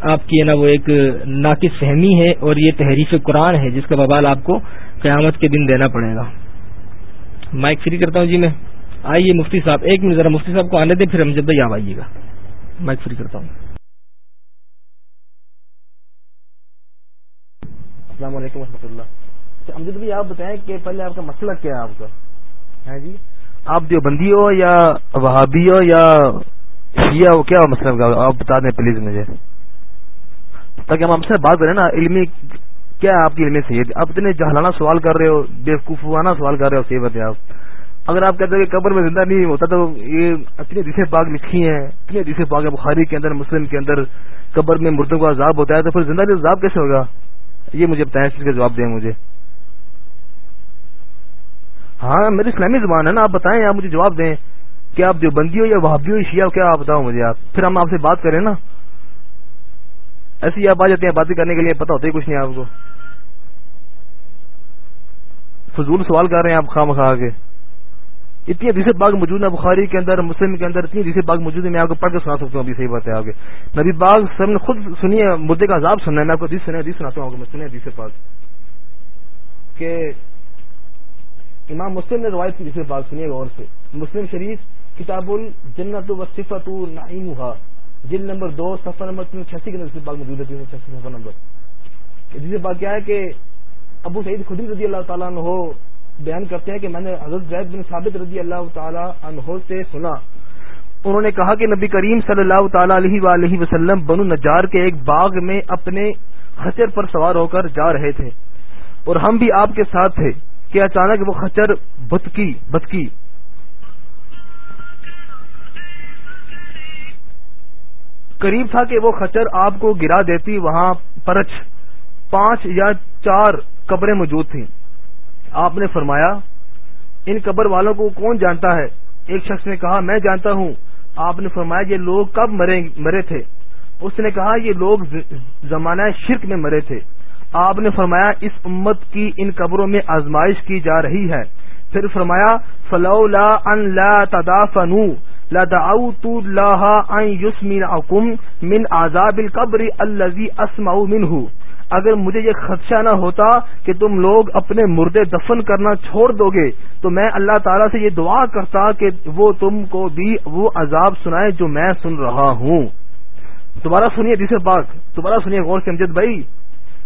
آپ کی نا وہ ایک ناقص فہمی ہے اور یہ تحریف قرآن ہے، جس کا بوال آپ کو قیامت کے دن دینا پڑے گا۔ مائک فری کرتا ہوں جی میں۔ آئیے مفتی صاحب، ایک منٹ ذرا مفتی صاحب کو آنے دیں، پھر ہم جب آپ آئیے گا۔ مائک فری کرتا ہوں۔ السلام علیکم و اللہ۔ اچھا، امجد بھائی آپ بتائیں کہ پہلے آپ کا مسئلہ کیا ہے آپ کا؟ ہاں جی۔ آپ جو بندی ہو یا وہابی ہو یا شیعہ ہو کیا مسئلہ آپ بتا دیں پلیز مجھے۔ تاکہ ہم ہم سے بات کریں نا علمی کیا ہے آپ کی علمی صحیح آپ اتنے جہلانہ سوال کر رہے ہو بےقوفانہ سوال کر رہے ہو صحیح بتائیں آپ۔ اگر آپ کہتے ہیں کہ قبر میں زندہ نہیں ہوتا تو یہ اتنی جسے پاک لکھی ہیں اتنی جسے پاک ہے بخاری کے اندر مسلم کے اندر قبر میں مردوں کا عذاب ہوتا ہے تو پھر زندہ عذاب کیسے ہوگا؟ یہ مجھے بتائیں، اس کا جواب دیں مجھے۔ ہاں میری اسلامی زبان ہے نا، آپ بتائیں، آپ مجھے جواب دیں۔ کیا آپ دیوبندی ہو یا وہابی ہو، شیعہ کیا آپ بتاؤ مجھے آپ۔ پھر ہم آپ سے بات کریں نا۔ ایسی آپ آ جاتے ہیں باتیں کرنے کے لیے پتا ہوتا ہی کچھ نہیں آپ کو۔ فضول سوال کر رہے ہیں آپ خواہ مخواہ کے۔ اتنی حدیث باغ موجود ہے بخاری کے اندر، مسلم کے اندر اتنی حدیث باغ موجود ہے میں آپ کو پڑھ کے سنا سکتا ہوں ابھی صحیح بات ہے آگے۔ نبی باغ سب نے خود سنی ہے، مدعے کا عذاب سننا ہے، میں آپ کو حدیث سنیا حدیث سناتا ہوں میں سنی حدیث پاک۔ کہ امام مسلم نے روایت کی، جسے بات سنیے غور سے۔ مسلم شریف، کتاب الجنت و صفت نعیم جل نمبر دو سفر نمبر تین چھسی کے اندر باغ موجود ہے، تین چھسی سفر نمبر۔ جسے بات کیا ہے کہ ابو سعید خدیم رضی اللہ تعالیٰ نے ہو بیان کرتے ہیں کہ میں نے حضرت زید بن ثابت رضی اللہ تعالی عنہ سے سنا۔ انہوں نے کہا کہ نبی کریم صلی اللہ تعالی علیہ وآلہ وسلم بنو نجار کے ایک باغ میں اپنے خچر پر سوار ہو کر جا رہے تھے۔ اور ہم بھی آپ کے ساتھ تھے کہ اچانک وہ خچر بتکی بتکی قریب تھا کہ وہ خچر آپ کو گرا دیتی، وہاں پرچ پانچ یا چار قبریں موجود تھیں۔ آپ نے فرمایا، ان قبر والوں کو کون جانتا ہے؟ ایک شخص نے کہا، میں جانتا ہوں۔ آپ نے فرمایا، یہ لوگ کب مرے تھے؟ اس نے کہا، یہ لوگ زمانہ شرک میں مرے تھے۔ آپ نے فرمایا، اس امت کی ان قبروں میں آزمائش کی جا رہی ہے۔ پھر فرمایا فلو لا ان لا تدا فنو اکم من آزاب القبر الزی اسما منہ اگر مجھے یہ خدشہ نہ ہوتا کہ تم لوگ اپنے مردے دفن کرنا چھوڑ دو گے تو میں اللہ تعالیٰ سے یہ دعا کرتا کہ وہ تم کو بھی وہ عذاب سنائے جو میں سن رہا ہوں۔ دوبارہ سنیے جسے پاک، دوبارہ سنیے غور سے امجد بھائی۔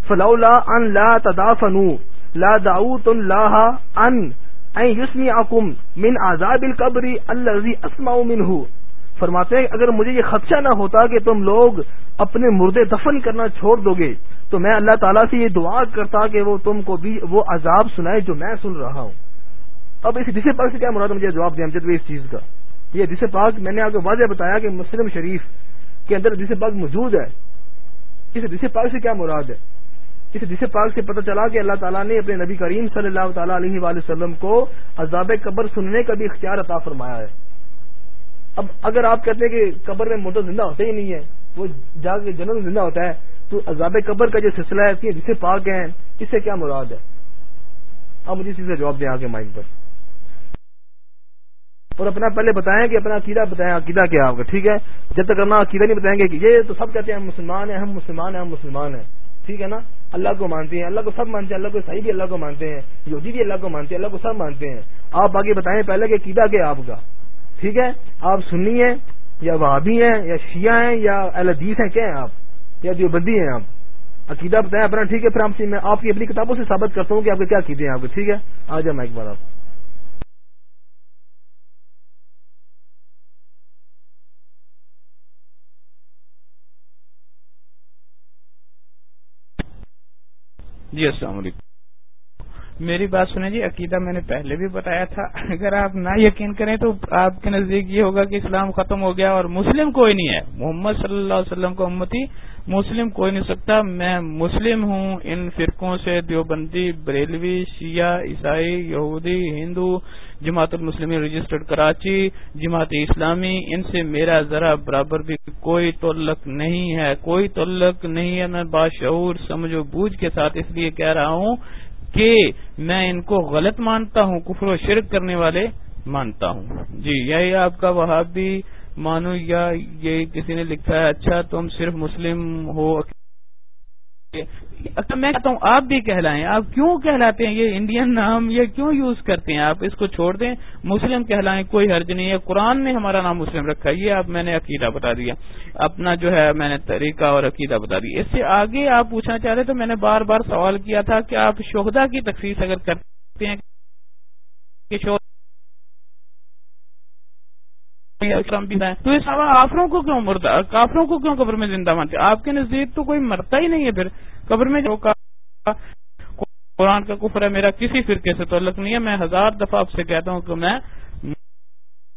فلو لا ان لا تدافنو لا داؤت اللہ ان یسمی اکم من عذاب القبری الزی اسما منہ فرماتے ہیں، اگر مجھے یہ خدشہ نہ ہوتا کہ تم لوگ اپنے مردے دفن کرنا چھوڑ دو گے تو میں اللہ تعالیٰ سے یہ دعا کرتا کہ وہ تم کو بھی وہ عذاب سنائے جو میں سن رہا ہوں۔ اب اس ڈسے پاک سے کیا مراد مجھے جواب دیا جب اس چیز کا۔ یہ ڈسے پاک میں نے آپ کو واضح بتایا کہ مسلم شریف کے اندر ڈسے پاک موجود ہے۔ اس ڈسے پاک سے کیا مراد ہے؟ اس ڈسے پاک سے پتہ چلا کہ اللہ تعالیٰ نے اپنے نبی کریم صلی اللہ تعالیٰ علیہ وآلہ وسلم کو عذاب قبر سننے کا بھی اختیار عطا فرمایا ہے۔ اب اگر آپ کہتے ہیں کہ قبر میں مردہ زندہ ہوتا ہی نہیں ہے وہ جا کے جنرل زندہ ہوتا ہے، تو عذاب قبر کا جو سلسلہ ہے جسے پاک ہیں، اس سے کیا مراد ہے؟ اب مجھے اسی سے جواب دیں آگے مائنڈ پر۔ اور اپنا پہلے بتائیں کہ اپنا عقیدہ بتائیں، عقیدہ کیا آپ کا؟ ٹھیک ہے؟ جب تک اپنا عقیدہ نہیں بتائیں گے کہ یہ تو سب کہتے ہیں ہم مسلمان ہیں، ہم مسلمان ہیں، ہم مسلمان ہیں۔ ٹھیک ہے نا؟ اللہ کو مانتے ہیں، اللہ کو سب مانتے ہیں، اللہ کو صحیح بھی اللہ کو مانتے ہیں، یہودی بھی اللہ کو مانتے ہیں، اللہ کو سب مانتے ہیں۔ آپ آگے بتائیں پہلے کہ عقیدہ کیا آپ کا؟ ٹھیک ہے؟ آپ سنی ہیں یا وہابی ہیں یا شیعہ ہیں یا الحدیث ہیں؟ کیا ہیں آپ؟ یا جو بندی ہیں آپ؟ عقیدہ بتائیں اپنا، ٹھیک ہے؟ پھر ہم میں آپ کی اپنی کتابوں سے ثابت کرتا ہوں کہ آپ کے کیا عقیدے ہیں آپ کو ٹھیک ہے؟ آ جائیں میں ایک بار آپ۔ جی السلام علیکم۔ میری بات سنیں جی عقیدہ میں نے پہلے بھی بتایا تھا۔ اگر آپ نہ یقین کریں تو آپ کے نزدیک یہ ہوگا کہ اسلام ختم ہو گیا اور مسلم کوئی نہیں ہے۔ محمد صلی اللہ علیہ وسلم کو امتی مسلم کوئی نہیں سکتا۔ میں مسلم ہوں، ان فرقوں سے دیوبندی، بریلوی، شیعہ، عیسائی، یہودی، ہندو، جماعت المسلم رجسٹرڈ کراچی، جماعت اسلامی، ان سے میرا ذرا برابر بھی کوئی تعلق نہیں ہے۔ کوئی تعلق نہیں ہے، میں باشعور سمجھ و بوجھ کے ساتھ اس لیے کہہ رہا ہوں کہ میں ان کو غلط مانتا ہوں، کفر و شرک کرنے والے مانتا ہوں۔ جی یہی آپ کا وہاں بھی مانو یا یہ کسی نے لکھا ہے اچھا تم صرف مسلم ہو۔ اچھا میں کہتا ہوں، آپ بھی کہلائیں۔ آپ کیوں کہلاتے ہیں؟ یہ انڈین نام یہ کیوں یوز کرتے ہیں؟ آپ اس کو چھوڑ دیں۔ مسلم کہلائیں، کوئی حرج نہیں ہے۔ قرآن نے ہمارا نام مسلم رکھا ہے۔ یہ آپ، میں نے عقیدہ بتا دیا۔ اپنا جو ہے، میں نے طریقہ اور عقیدہ بتا دیا۔ اس سے آگے آپ پوچھنا چاہ رہے تو میں نے بار بار سوال کیا تھا کہ آپ شہدا کی تخصیص اگر کرتے ہیں کہ تو اس آفروں کو کیوں مرتا کافروں کو کیوں قبر میں زندہ مانتے آپ کے نزدیک تو کوئی مرتا ہی نہیں ہے پھر۔ قبر میں جو قرآن کا کفر ہے میرا کسی فرقے سے تعلق نہیں ہے۔ میں ہزار دفعہ آپ سے کہتا ہوں کہ میں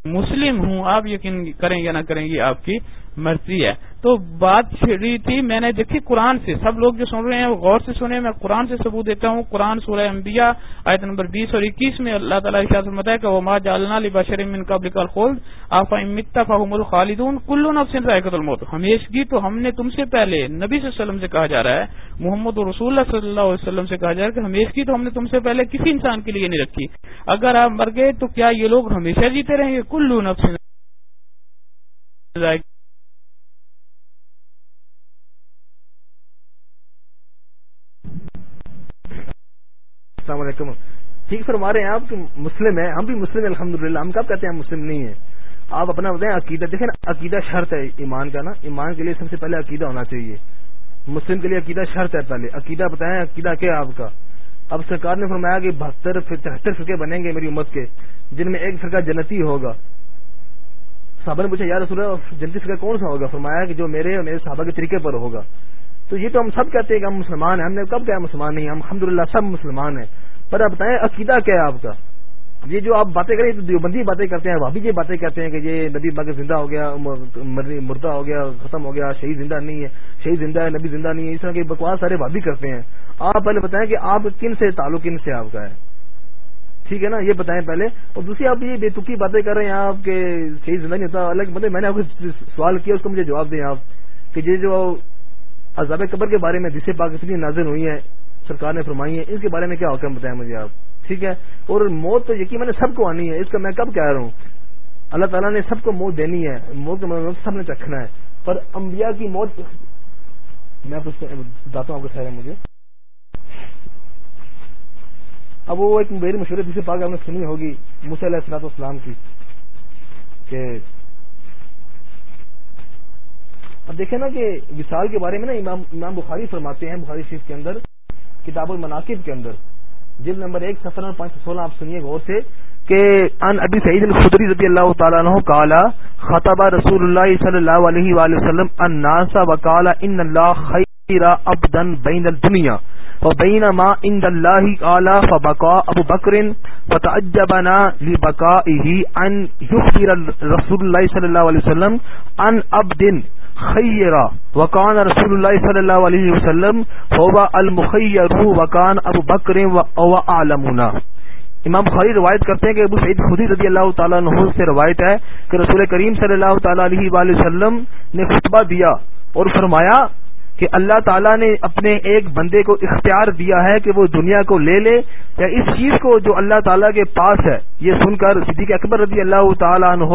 مسلم ہوں۔ آپ یقین کریں یا نہ کریں گے آپ کی مرضی ہے۔ تو بات چھڑی تھی، میں نے دیکھی قرآن سے۔ سب لوگ جو سن رہے ہیں غور سے سنے میں قرآن سے ثبوت دیتا ہوں۔ قرآن سورہ انبیاء، آیت نمبر بیس اور اکیس میں اللہ تعالیٰ بتایا کہ وہ ماں جالنا من قبل خولد آفا امتا فہم الخالدون۔ کلو نفسن ذائقت الموت۔ ہمیشگی تو ہم نے تم سے پہلے نبی صلی اللہ علیہ وسلم سے کہا جا رہا ہے، محمد رسول اللہ صلی اللہ علیہ وسلم سے کہا جائے کہ ہمیشہ تو ہم نے تم سے پہلے کسی انسان کے لیے نہیں رکھی۔ اگر آپ مر گئے تو کیا یہ لوگ ہمیشہ جیتے رہیں گے؟ کلو نفس السلام علیکم۔ ٹھیک سر ہمارے یہاں آپ مسلم ہیں، ہم بھی مسلم الحمد للہ ہم کب کہتے ہیں مسلم نہیں ہیں؟ آپ اپنا بتائیں، عقیدہ، دیکھیں نا، عقیدہ شرط ہے ایمان کا نا۔ ایمان کے لیے سب سے پہلے عقیدہ ہونا چاہیے۔ مسلم کے لیے عقیدہ شرط ہے پہلے۔ عقیدہ بتائیں، عقیدہ کیا آپ کا؟ اب سرکار نے فرمایا کہ بہتر تہتر فرقے بنیں گے میری امت کے، جن میں ایک فرقہ جنتی ہوگا۔ صحابہ نے پوچھا یار رسول جنتی فرقہ کون سا ہوگا؟ فرمایا کہ جو میرے اور میرے صحابہ کے طریقے پر ہوگا۔ تو یہ تو ہم سب کہتے ہیں کہ ہم مسلمان ہیں، ہم نے کب کہا مسلمان نہیں، ہم الحمد سب مسلمان ہیں۔ پر آپ بتائیں، عقیدہ کیا ہے آپ کا؟ یہ جو آپ باتیں کریں تو دیوبندی باتیں کرتے ہیں بھابھی جی باتیں کرتے ہیں کہ یہ نبی باغ زندہ ہو گیا مردہ ہو گیا، ختم ہو گیا، شہید زندہ نہیں ہے، شہید زندہ ہے، نبی زندہ نہیں ہے، اس طرح کے بکواس سارے بھابھی کرتے ہیں۔ آپ پہلے بتائیں کہ آپ کن سے تعلق کن سے آپ کا ہے؟ ٹھیک ہے نا؟ یہ بتائیں پہلے۔ اور دوسری، آپ یہ بے تکی باتیں کر رہے ہیں آپ کے شہید زندہ نہیں ہوتا، الگ مطلب میں نے آپ کو سوال کیا، اس کو مجھے جواب دیں آپ کہ یہ جو عذاب قبر کے بارے میں جسے پاکستانی نازن ہوئی ہے، سرکار نے فرمائی ہے اس کے بارے میں کیا حکم بتائیں مجھے آپ؟ ٹھیک ہے؟ اور موت تو یقین میں نے سب کو آنی ہے، اس کا میں کب کہہ رہا ہوں؟ اللہ تعالیٰ نے سب کو موت دینی ہے، موت کے مطلب سب نے چکھنا ہے، پر انبیاء کی موت میں بتاتا ہوں آپ کو خیر ہے مجھے۔ اب وہ ایک میری مشورے جسے پاک آپ نے سنی ہوگی علیہ السلاط اسلام کی، کہ اب دیکھیں نا کہ وشال کے بارے میں نا امام امام بخاری فرماتے ہیں، بخاری شریف کے اندر، کتاب المناقب کے اندر۔ جلد نمبر ایک سفر پانچ سو سولہ، آپ سنیے غور سے کہ ان ابی سعید الخدری رضی اللہ تعالیٰ عنہ کالا خطبہ رسول اللہ صلی اللہ علیہ وآلہ وسلم الناس وقال ان اللہ خیر ابدن بین الدنیا وبین ما عند اللہ قال فبقى ابو بکر فتعجبنا لبقائه ان يخبر رسول اللہ صلی اللہ علیہ وسلم ان ابدن خیرا وکان رسول اللہ صلی اللہ علیہ وسلم ہوا المخیر وکان ابو بکر و عالمنا امام بخاری روایت کرتے ہیں کہ ابو سعید خودی رضی اللہ تعالیٰ عنہ سے روایت ہے کہ رسول کریم صلی اللہ تعالیٰ علیہ وآلہ وسلم نے خطبہ دیا اور فرمایا کہ اللہ تعالیٰ نے اپنے ایک بندے کو اختیار دیا ہے کہ وہ دنیا کو لے لے۔ یا اس چیز کو جو اللہ تعالیٰ کے پاس ہے، یہ سن کر صدیق اکبر رضی اللہ تعالیٰ عنہ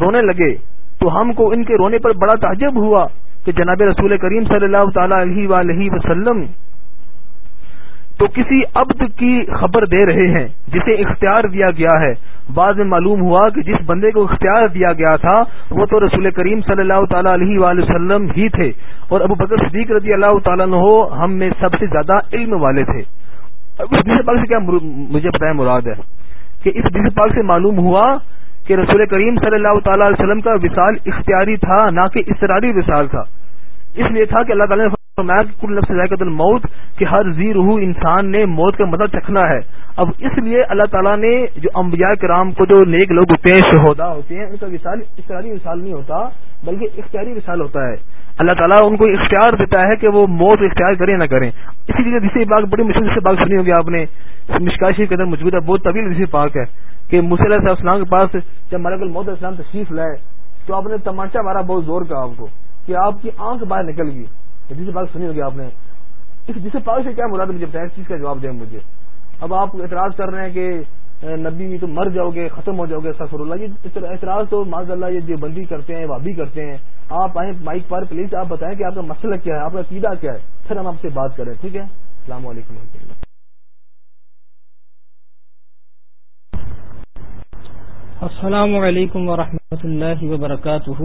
رونے لگے۔ تو ہم کو ان کے رونے پر بڑا تعجب ہوا کہ جناب رسول کریم صلی اللہ تعالی علیہ وآلہ وسلم تو کسی عبد کی خبر دے رہے ہیں، جسے اختیار دیا گیا ہے۔ بعد میں معلوم ہوا کہ جس بندے کو اختیار دیا گیا تھا، وہ تو رسول کریم صلی اللہ تعالی علیہ وآلہ وسلم ہی تھے۔ اور ابو بکر صدیق رضی اللہ تعالیٰ عنہ ہم میں سب سے زیادہ علم والے تھے۔ پاک سے کیا مجھے بتایا مراد ہے کہ اس حدیث پاک سے معلوم ہوا کہ رسول کریم صلی اللہ تعالی علیہ وسلم کا وصال اختیاری تھا، نہ کہ اسراری وصال تھا۔ اس لیے تھا کہ اللہ تعالیٰ نے فرمایا ذائقہ الموت کہ ہر زی روح انسان نے موت کا مدد چکھنا ہے۔ اب اس لیے اللہ تعالیٰ نے جو انبیاء کرام کو جو نیک لوگ ہوتے ہیں شہدا ہوتے ہیں، ان کا وصال اسراری وصال نہیں ہوتا، بلکہ اختیاری وصال ہوتا ہے۔ اللہ تعالیٰ ان کو اختیار دیتا ہے کہ وہ موت اختیار کریں نہ کریں۔ اسی لیے جسے باغ بڑی مشکل سے باغ سنی ہوگی آپ نے مشکاشی کے اندر موجود ہے، بہت طویل جسے پاک ہے کہ علیہ السلام کے پاس جب ملک المحد اسلام تشریف لائے تو آپ نے تماچا مارا بہت زور کا آپ کو کہ آپ کی آنکھ باہر نکل گئی۔ جسے بات سنی ہوگی آپ نے۔ اس جسے پاک سے کیا مراد مجھے بتایا اس چیز کا جواب دیں مجھے۔ اب آپ اعتراض کر رہے ہیں کہ نبی تو مر جاؤ گے، ختم ہو جاؤ گے سفر اللہ۔ یہ اعتراض تو معذ اللہ یہ بندی کرتے ہیں بھابھی کرتے ہیں۔ آپ آئیں مائک پر، پلیز آپ بتائیں کہ آپ کا مسئلہ کیا ہے، آپ کا سیدھا کیا ہے۔ پھر ہم آپ سے بات کریں، ٹھیک ہے؟ السلام علیکم و اللہ۔ السلام علیکم ورحمۃ اللہ وبرکاتہ۔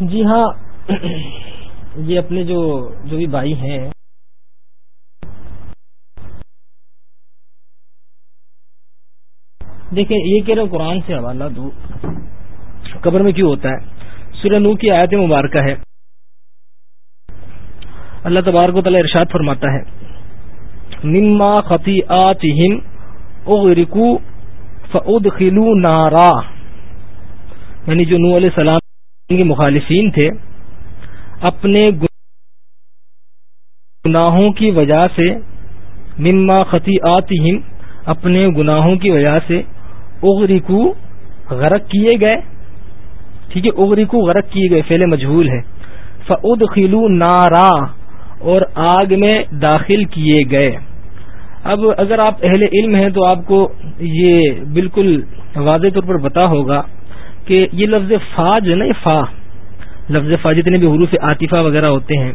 جی ہاں (coughs) یہ اپنے جو جو بھی بھائی ہیں، دیکھیں، یہ کہہ رہے قرآن سے حوالہ دو۔ قبر میں کیوں ہوتا ہے؟ سورہ نو کی آیت مبارکہ ہے۔ اللہ تبارک و تعالی ارشاد فرماتا ہے، مما خطی آتہم اغرقو فعود خلو نارا۔ یعنی جو نو علیہ السلام کے مخالفین تھے اپنے گناہوں کی وجہ سے، مما خطی آتی اپنے گناہوں کی وجہ سے اغریکو غرق کیے گئے۔ ٹھیک ہے اغریکو غرق کیے گئے فیل مجہول ہے۔ فعد خلو نارا، اور آگ میں داخل کیے گئے۔ اب اگر آپ اہل علم ہیں تو آپ کو یہ بالکل واضح طور پر پتا ہوگا کہ یہ لفظ فا جو ہے نا فا۔ لفظ فا جتنے بھی حروف عاطفہ وغیرہ ہوتے ہیں،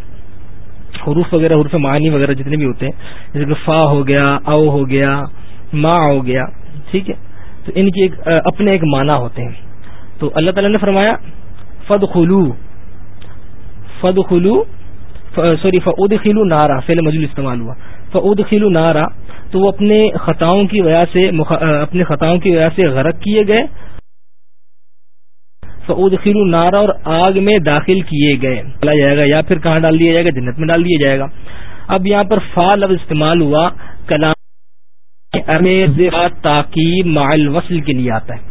حروف وغیرہ، حروف معنی وغیرہ جتنے بھی ہوتے ہیں، جیسے کہ فا ہو گیا، او ہو گیا، ما ہو گیا، ٹھیک ہے؟ تو ان کی ایک، اپنے ایک معنی ہوتے ہیں۔ تو اللہ تعالی نے فرمایا فد خلو فد خلو سوری فعود خلو نارا فیل مجول استعمال ہوا۔ فعود خلو نارا، تو وہ اپنے خطاؤں کی وجہ سے اپنے خطاؤں کی وجہ سے غرق کیے گئے فعود خلو نارا اور آگ میں داخل کیے گئے۔ جائے گا یا پھر کہاں ڈال دیا جائے گا؟ جنت میں ڈال دیا جائے گا۔ اب یہاں پر فا لفظ استعمال ہوا، کلام تاکیب مال وصل کے لیے آتا ہے۔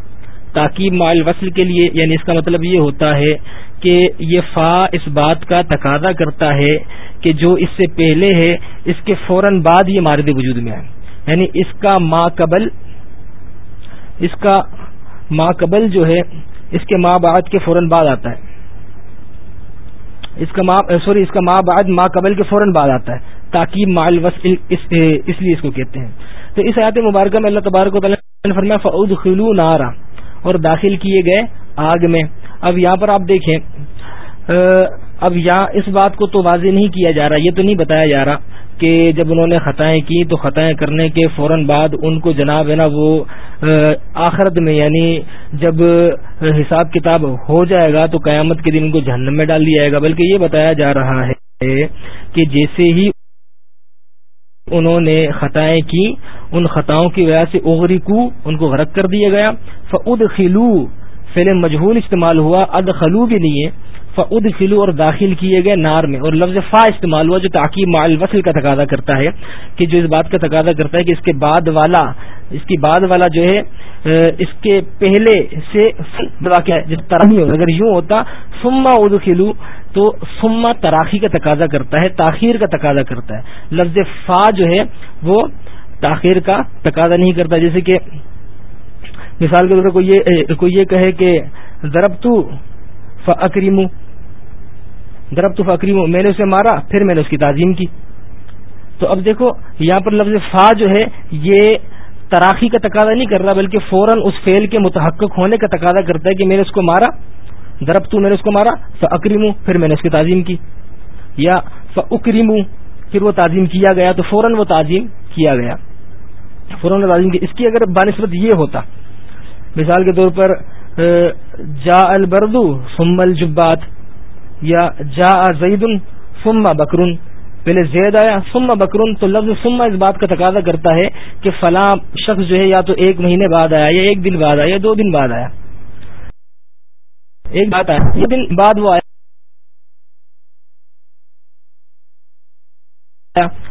تاکیب مال وصل کے لیے یعنی اس کا مطلب یہ ہوتا ہے کہ یہ فا اس بات کا تقاضا کرتا ہے کہ جو اس سے پہلے ہے، اس کے فوراً بعد یہ مارد وجود میں آئے یعنی اس کا ما قبل اس کا ما قبل جو ہے اس کے ماں بعد کے فوراً بعد آتا ہے۔ اس کا ماں سوری، اس کا ماں بعد ماں قبل کے فوراً بعد آتا ہے۔ تاکہ مال وس اس لیے اس کو کہتے ہیں۔ تو اس آیات مبارکہ میں اللہ تبارک و تعالیٰ نے فرمایا فعود خلو نارا۔ اور داخل کیے گئے آگ میں۔ اب یہاں پر آپ دیکھیں اب یہاں اس بات کو تو واضح نہیں کیا جا رہا، یہ تو نہیں بتایا جا رہا۔ کہ جب انہوں نے خطائیں کی تو خطائیں کرنے کے فوراً بعد ان کو جناب ہے نا وہ آخرت میں یعنی جب حساب کتاب ہو جائے گا تو قیامت کے دن ان کو جہنم میں ڈال دیا جائے گا۔ بلکہ یہ بتایا جا رہا ہے کہ جیسے ہی انہوں نے خطائیں کی، ان خطاؤں کی وجہ سے اغری کو ان کو غرق کر دیا گیا۔ فعد خلو فیل مجہول استعمال ہوا۔ اد خلو بھی نہیں ہے۔ فعد خلو اور داخل کیے گئے نار میں۔ اور لفظ فا استعمال ہوا جو تاکہ مال وصل کا تقاضا کرتا ہے، کہ جو اس بات کا تقاضا کرتا ہے کہ اس کے بعد والا، اس کی بعد والا جو ہے اس کے پہلے سے اگر یوں ہوتا سما اد خلو تو سما تراخی کا تقاضا کرتا ہے، تاخیر کا تقاضا کرتا ہے۔ لفظ فا جو ہے، وہ تاخیر کا تقاضا نہیں کرتا۔ جیسے کہ، مثال کے طور پر کوئی یہ کہے کہ ضرب تو فکریم ضرب تو فکریم میں نے اسے مارا، پھر میں نے اس کی تعظیم کی۔ تو اب دیکھو، یہاں پر لفظ فا جو ہے، یہ تراخی کا تقاضا نہیں کر رہا، بلکہ فوراً اس فیل کے متحقق ہونے کا تقاضا کرتا ہے کہ میں نے اس کو مارا۔ ضرب تو میں نے اس کو مارا فکریم پھر میں نے اس کی تعظیم کی۔ یا فکریم پھر وہ تعظیم کیا گیا، تو فوراً وہ تعظیم کیا گیا۔ فوراً تعظیم کی۔ اس کی اگر بانسبت یہ ہوتا، مثال کے طور پر جا البردو سم الجبات۔ یا جا زید سما بکرن۔ پہلے زید آیا سما بکرن تو لفظ سما اس بات کا تقاضا کرتا ہے کہ فلاں شخص جو ہے یا تو ایک مہینے بعد آیا یا ایک دن بعد آیا یا دو دن بعد آیا۔ ایک بات آیا یہ دن بعد وہ آیا۔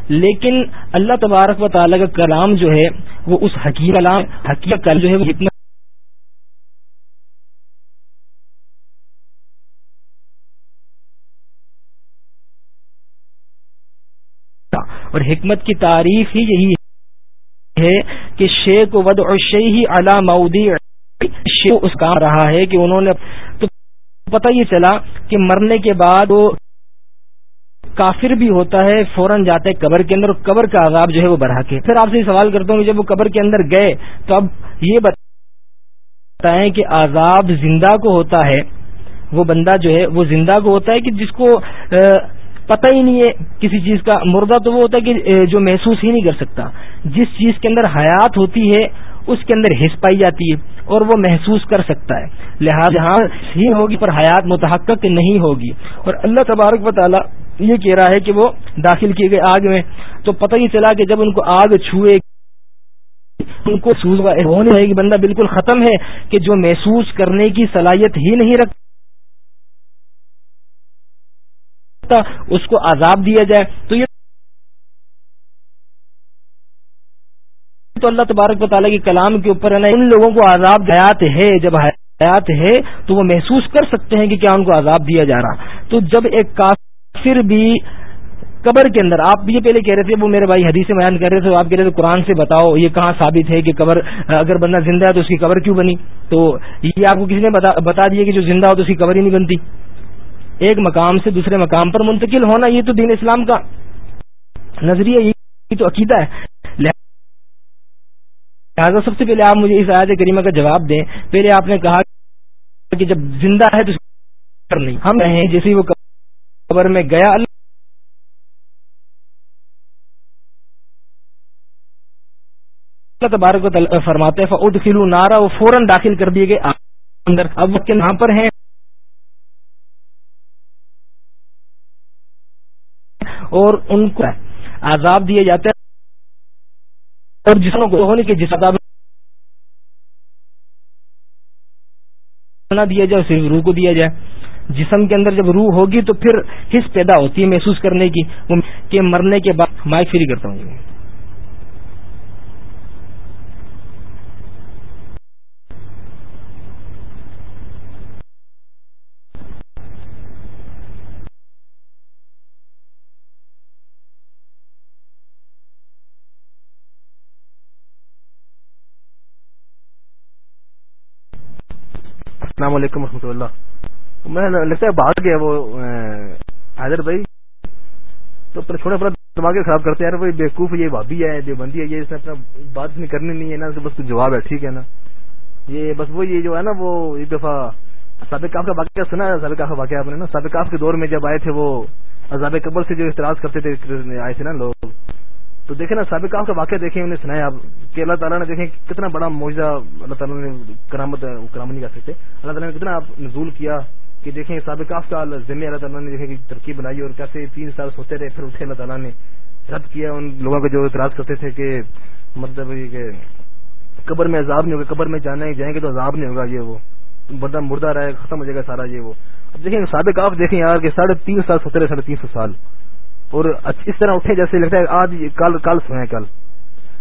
لیکن اللہ تبارک و تعالی کا کلام جو ہے، وہ اس حقیق کلام حقیقت کل جو ہے، وہ حکمت اور حکمت کی تعریف ہی یہی ہے کہ شیخ ود اور شی مودی شیخ اس کا رہا ہے کہ انہوں نے تو پتہ یہ چلا کہ مرنے کے بعد وہ کافر بھی ہوتا ہے، فوراً جاتا ہے قبر کے اندر قبر کا عذاب جو ہے وہ بڑھا کے پھر آپ سے سوال کرتا ہوں کہ جب وہ قبر کے اندر گئے، تو اب یہ بتائیں کہ عذاب زندہ کو ہوتا ہے، وہ بندہ جو ہے وہ زندہ کو ہوتا ہے کہ جس کو پتہ ہی نہیں ہے کسی چیز کا، مردہ تو وہ ہوتا ہے کہ جو محسوس ہی نہیں کر سکتا۔ جس چیز کے اندر حیات ہوتی ہے، اس کے اندر حص پائی جاتی ہے اور وہ محسوس کر سکتا ہے۔ لہٰذا ہی ہوگی پر حیات متحقق نہیں ہوگی۔ اور اللہ تبارک و تعالیٰ یہ کہہ رہا ہے کہ وہ داخل کیے گئے آگ میں، تو پتہ ہی چلا کہ جب ان کو آگ چھوئے، ان کو ہونے کہ بندہ بالکل ختم ہے کہ جو محسوس کرنے کی صلاحیت ہی نہیں رکھتا اس کو عذاب دیا جائے۔ تو یہ تو اللہ تبارک و تعالیٰ کے کلام کے اوپر ہے نا، ان لوگوں کو عذاب حیات ہے، جب حیات ہے تو وہ محسوس کر سکتے ہیں کہ کیا ان کو عذاب دیا جا رہا۔ تو جب ایک کافر بھی قبر کے اندر، آپ یہ پہلے کہہ رہے تھے، وہ میرے بھائی حدیث بیان کر رہے تھے آپ کہہ رہے تھے قرآن سے بتاؤ، یہ کہاں ثابت ہے کہ قبر، اگر بندہ زندہ ہے تو اس کی قبر کیوں بنی؟ تو یہ آپ کو کسی نے بتا دیا کہ جو زندہ ہو تو اس کی قبر ہی نہیں بنتی۔ ایک مقام سے دوسرے مقام پر منتقل ہونا، یہ تو دین اسلام کا نظریہ، یہ تو عقیدہ ہے۔ لہٰذا سب سے پہلے آپ مجھے اس آیت کریمہ کا جواب دیں۔ پہلے آپ نے کہا کہ جب زندہ ہے تو نہیں۔ ہم رہے جیسے وہ قبر میں گیا، اللہ تبارک فرماتے فعود خلو نارا وہ فوراً داخل کر دیے گئے۔ اندر اب وہ یہاں پر ہیں۔ اور ان کو عذاب دیے جاتے ہیں اور جسموں کو ہونے کے جس عذاب نہ دیا جائے، صرف روح کو دیا جائے۔ جسم کے اندر جب روح ہوگی تو پھر حص پیدا ہوتی ہے محسوس کرنے کی کہ مرنے کے بعد مائک فری کرتا ہوں۔ السلام علیکم و اللہ۔ میں لگتا ہے باہر گیا وہ حیدر بھائی۔ تو اپنے چھوڑے اپنا دماغ خراب کرتے ہیں۔ بھائی بیوقوف یہ بھابی ہے دیوبندی ہے، یہ اس نے اپنا بات نہیں کرنی نہیں ہے نا بس کچھ جواب ہے، ٹھیک ہے نا۔ یہ بس وہ، یہ جو ہے نا، وہ ایک دفعہ سابق کا واقعہ سنا ہے، سابق کا واقعہ آپ نے نا۔ سابق کے دور میں جب آئے تھے وہ، عذاب قبر سے جو اعتراض کرتے تھے، آئے تھے نا لوگ۔ تو دیکھیں نا، سابق کا واقعہ دیکھیں انہیں سنایا آپ، کہ اللہ تعالیٰ نے دیکھیں کتنا بڑا معاوضہ اللہ تعالیٰ نے کرامت کرامت نہیں کر سکتے۔ اللہ تعالیٰ نے کتنا آپ نزول کیا کہ دیکھیں سابق کا ذمہ اللہ تعالیٰ نے دیکھیں ترکیب بنائی اور کیسے تین سال سوتے رہے، پھر اٹھے اللہ تعالیٰ نے رد کیا۔ ان لوگوں کو جو اعتراض کرتے تھے کہ مطلب یہ کہ قبر میں عذاب نہیں ہوگا، قبر میں جانے جائیں گے تو عذاب نہیں ہوگا، یہ وہ۔ بردہ مردہ رہے، ختم ہو جائے گا سارا، یہ وہ۔ اب دیکھیں سابق آپ دیکھیں یار کہ ساڑھے تین سال سوتے رہے، ساڑھے تین سو سال۔ اور اس طرح اٹھے جیسے لگتا ہے، آج کل کل سوئے کل۔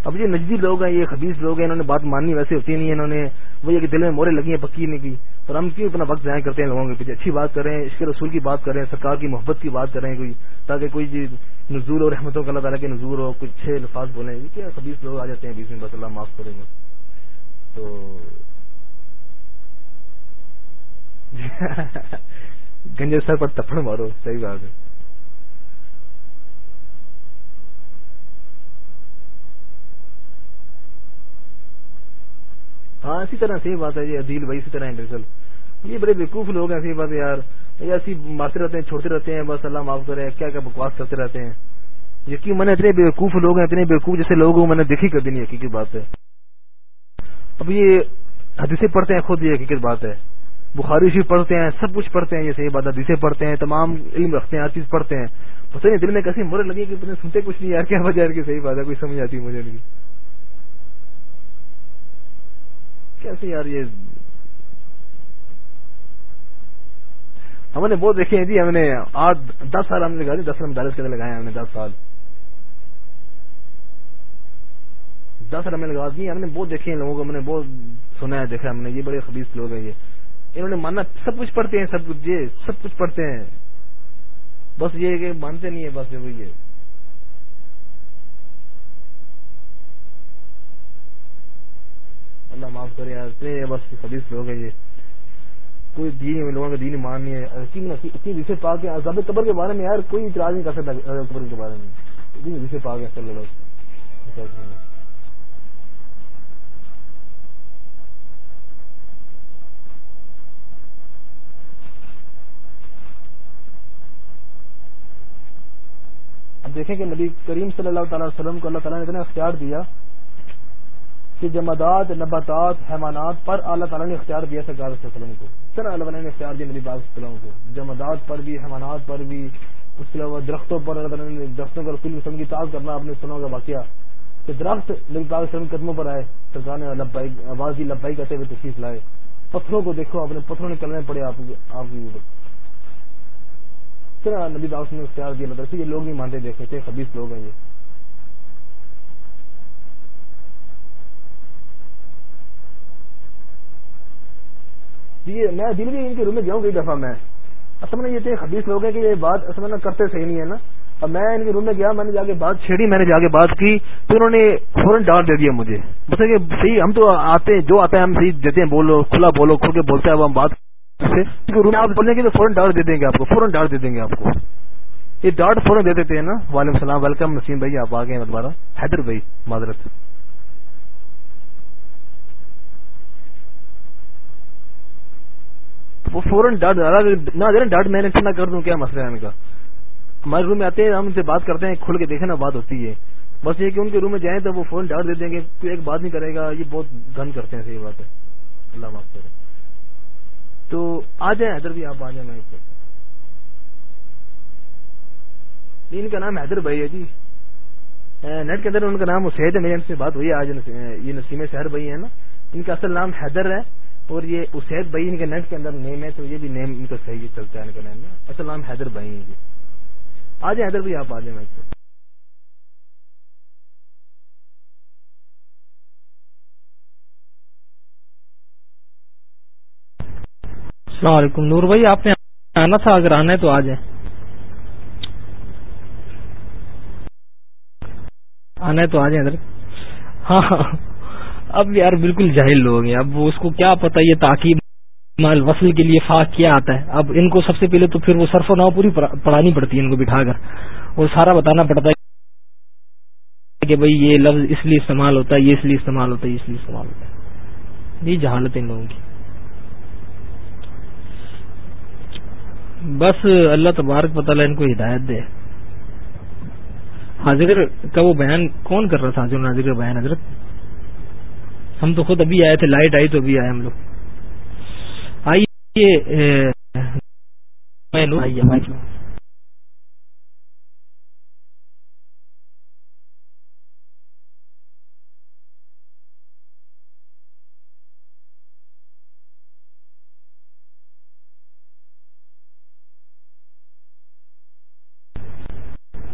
اب یہ نجدی لوگ ہیں، یہ خبیص لوگ ہیں، انہوں نے بات ماننی ویسے ہوتی نہیں ہے، انہوں نے وہ یہ کہ دل میں مورے لگی ہیں پکی نہیں کی۔ اور ہم کیوں اپنا وقت ضائع کرتے ہیں لوگوں کے پیچھے؟ اچھی بات کریں عشق رسول کی بات کریں سرکار کی محبت کی بات کریں کوئی تاکہ کوئی جی نزول اور رحمتوں کا اللہ تعالیٰ کے نزول ہو کچھ چھ الفاظ بولیں۔ کیا خبیص لوگ آ جاتے ہیں بیچ میں؟ بس اللہ معاف کریں گے۔ تو (laughs) گنجے سر پر تپڑ مارو، صحیح بات ہے۔ ہاں اسی طرح صحیح بات ہے، یہ عدیل بھائی اسی طرح ہے یہ بڑے بیوقوف لوگ ہیں، صحیح بات ہے یار۔ یہ ایسی مارتے رہتے ہیں، چھوڑتے رہتے ہیں، بس اللہ معاف کرے، کیا کیا بکواس کرتے رہتے ہیں۔ یقین میں نے اتنے بیوقوف لوگ ہیں، اتنے بیوقوف جیسے لوگ میں نے دیکھی کر دینی حقیقت بات ہے۔ اب یہ حدیثیں پڑھتے ہیں، خود یہ حقیقت بات ہے۔ بخاری شریف پڑھتے ہیں، سب کچھ پڑھتے ہیں، یہ صحیح بات حدیثیں پڑھتے ہیں، تمام علم رکھتے ہیں، ہر چیز پڑھتے ہیں۔ پتہ نہیں، دل میں کیسی مرے لگی کہ سنتے کچھ نہیں، یار، کیا وجہ کی صحیح بات ہے، کوئی سمجھ آتی مجھے نہیں کیسے یار یہ ہم نے بہت دیکھے ہیں جی ہم نے آج دس سال ہم نے لگا دی، دس سال مدارس کے لگائے ہم نے؟ دس سال۔ دس سال ہم نے لگا دی، ہم نے بہت دیکھے ہیں لوگوں کو، ہم نے بہت سنا ہے، دیکھا ہم نے یہ بڑے خبیص لوگ ہیں یہ۔ انہوں نے ماننا سب کچھ پڑھتے ہیں، سب کچھ یہ، سب کچھ پڑھتے ہیں۔ بس یہ کہ مانتے نہیں ہے بس یہ اللہ معاف کرے، یار، اتنے بس خبیص لوگ ہیں یہ۔ کوئی دین، لوگوں کا دین مان نہیں ہے۔ اتنی جسے پا کے عذاب قبر کے بارے میں، یار، کوئی اعتراض نہیں کر سکتا قبر کے بارے میں۔ اتنی جسے پا کے چل لوگ اب دیکھیں کہ نبی کریم صلی اللہ تعالی وسلم کو اللہ تعالیٰ نے اتنا اختیار دیا کہ جمادات نباتات، حیوانات پر اللہ تعالیٰ نے اختیار دیا سرکار وسلم کو۔ سر اللہ تعالیٰ نے اختیار دیا نبی باغ وسلم کو؟ جمادات پر بھی، حیوانات پر بھی، اس کے علاوہ درختوں پر اللہ تعالیٰ نے درختوں کا رسول وسلم کی تعداد کرنا آپ نے سنا ہوگا واقعہ۔ کہ درخت نبی باغ وسلم قدموں پر آئے، سرکار نے آواز دی لبائی کرتے ہوئے تشریف لائے۔ پتھروں کو دیکھو، اپنے پتھروں نے کرنے پڑے آپ کی سر نبی باغ نے اختیار دیا۔ مطلب یہ لوگ نہیں مانتے دیکھے تھے خبیص لوگ ہیں یہ۔ جی میں دل بھی ان کے روم میں گیا ہوں، کئی دفعہ میں۔ اصل میں یہ تھے خبیص لوگ ہیں کہ یہ بات اصل میں کرتے صحیح نہیں ہے نا۔ اب میں ان کے روم میں گیا، میں نے جا کے بات چھیڑی، میں نے جا کے بات کی، تو انہوں نے فوراً ڈانٹ دے دیا مجھے۔ کہ صحیح، ہم تو آتے ہیں، جو آتے ہیں ہم صحیح دیتے ہیں، بولو، کھلا بولو، کھل کے بولتے ہیں، اب ہم بات آپ بولیں گے تو فوراً ڈاٹ دے دیں گے آپ کو، فوراً ڈاٹ دے دیں گے آپ کو۔ یہ ڈاٹ فوراً دے دیتے ہیں نا۔ وعلیکم السلام، ویلکم، نسیم بھائی، آپ آ گئے دوبارہ۔ حیدر بھائی، معذرت۔ وہ فوراً ڈاٹ نہ ڈاٹ میں نہ کر دوں، کیا مسئلہ ہے ان کا؟ ہمارے روم میں آتے ہیں، ہم ان سے بات کرتے ہیں، کھل کے دیکھیں نا بات ہوتی ہے۔ بس یہ کہ ان کے روم میں جائیں تو وہ فون ڈاٹ دے دیں گے، کوئی ایک بات نہیں کرے گا، یہ بہت گن کرتے ہیں، صحیح بات ہے۔ اللہ معاف کرے۔ تو آ جائیں، حیدر بھی آپ آ جائیں میں ان کا نام حیدر بھائی ہے جی۔ نیٹ کے اندر ان کا نام اسید ہے میری ان سے بات ہوئی آج یہ نسیم شہر بھائی ہے نا۔ ان کا اصل نام حیدر ہے۔ اور یہ اسید بھائی ان کے نیٹ کے اندر نیم ہے، تو یہ بھی نیم ان کا صحیح چلتا ہے ان کا نام اصل نام حیدر بھائی ہے جی۔ آ جائیں حیدر بھائی، آپ آ جائیں۔ میں السلام علیکم۔ نور بھائی، آپ نے آنا تھا، اگر آنا ہے تو آ جائیں۔ آنا ہے تو آ جائیں۔ ہاں ہاں۔ اب یار بالکل جاہل لوگ ہیں، اب وہ اس کو کیا پتا یہ تاکیب مال وصل کے لیے فاق کیا آتا ہے۔ اب ان کو سب سے پہلے تو پھر وہ صرف و نو پوری پڑھانی پڑتی ہے ان کو بٹھا کر۔ اور سارا بتانا پڑتا ہے کہ بھائی یہ لفظ اس لیے استعمال ہوتا ہے، یہ اس لیے استعمال ہوتا ہے اس لیے استعمال ہوتا ہے۔ یہ جہالت ان لوگوں کی۔ بس اللہ تبارک پتہ ان کو ہدایت دے۔ حاضر کا وہ بیان، کون کر رہا تھا جو ناظر کا بیان حضرت؟ ہم تو خود ابھی آئے تھے لائٹ آئی تو ابھی آئے ہم لوگ۔ آئیے۔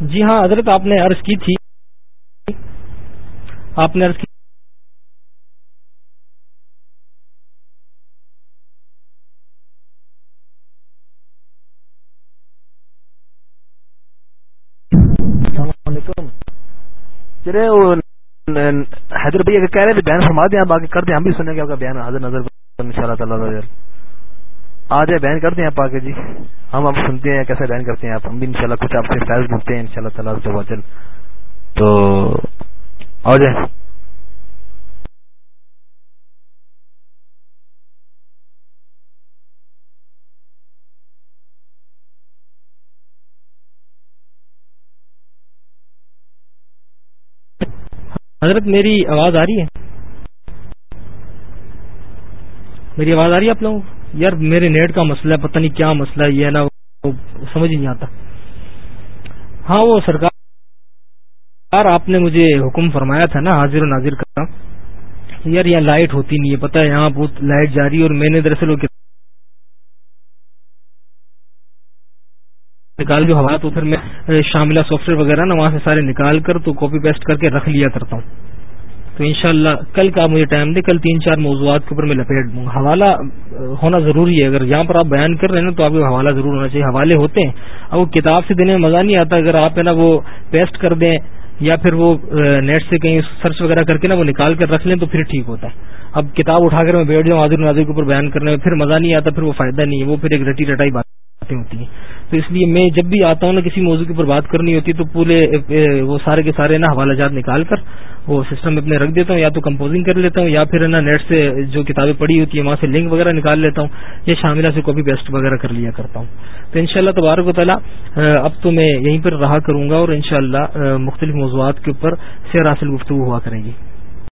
جی ہاں حضرت آپ نے عرض کی تھی۔ آپ نے عرض کی چلے وہ حیدر بھائی اگر کہہ رہے بیان فرما دیں، آپ آگے کر دیں، ہم بھی سنیں گے آپ کا بیان حاضر نظر ان شاء اللہ تعالیٰ آ جائے بیان کرتے ہیں آپ آگے جی۔ ہم آپ سنتے ہیں کیسے بیان کرتے ہیں آپ۔ ہم بھی انشاءاللہ کچھ آپ سے فیض ڈھونڈتے ہیں ان شاء اللہ تعالیٰ تو آ جائے حضرت میری آواز آ رہی ہے؟ میری آواز آ رہی ہے آپ لوگوں یار میرے نیٹ کا مسئلہ ہے، پتہ نہیں کیا مسئلہ ہے، یہ نا سمجھ نہیں آتا۔ ہاں وہ سرکار آپ نے مجھے حکم فرمایا تھا نا، حاضر و ناظر کا۔ یار یہاں لائٹ ہوتی نہیں ہے پتا ہے، یہاں بہت لائٹ جاری اور میں نے دراصل نکال جو ہوا تو پھر میں شاملہ سافٹ ویئر وغیرہ نا وہاں سے سارے نکال کر تو کاپی پیسٹ کر کے رکھ لیا کرتا ہوں۔ تو انشاءاللہ کل کا مجھے ٹائم دے، کل تین چار موضوعات کے اوپر میں لپیٹ دوں گا۔ حوالہ ہونا ضروری ہے۔ اگر یہاں پر آپ بیان کر رہے ہیں تو آپ کو حوالہ ضرور ہونا چاہیے۔ حوالے ہوتے ہیں۔ اب وہ کتاب سے دینے میں مزہ نہیں آتا۔ اگر آپ ہے نا وہ پیسٹ کر دیں یا پھر وہ نیٹ سے کہیں سرچ وغیرہ کر کے نا وہ نکال کر رکھ لیں تو پھر ٹھیک ہوتا ہے۔ اب کتاب اٹھا کر میں بیٹھ جاؤں، حاضر ناظر کے اوپر بیان کرنے میں پھر مزہ نہیں آتا، پھر وہ فائدہ نہیں ہے۔ وہ پھر ایک رٹی رٹائی باتیں ہوتی ہیں۔ تو اس لیے میں جب بھی آتا ہوں نا کسی موضوع کے اوپر بات کرنی ہوتی ہے تو پورے وہ سارے کے سارے نا حوالہ جات نکال کر وہ سسٹم اپنے رکھ دیتا ہوں، یا تو کمپوزنگ کر لیتا ہوں، یا پھر نا نیٹ سے جو کتابیں پڑھی ہوتی ہیں وہاں سے لنک وغیرہ نکال لیتا ہوں، یا شاملہ سے کاپی پیسٹ وغیرہ کر لیا کرتا ہوں۔ تو ان شاء اللہ تبارک و تعالیٰ اب تو میں یہیں پر رہا کروں گا اور ان مختلف موضوعات کے اوپر سیر حاصل گفتگو ہوا کرے گی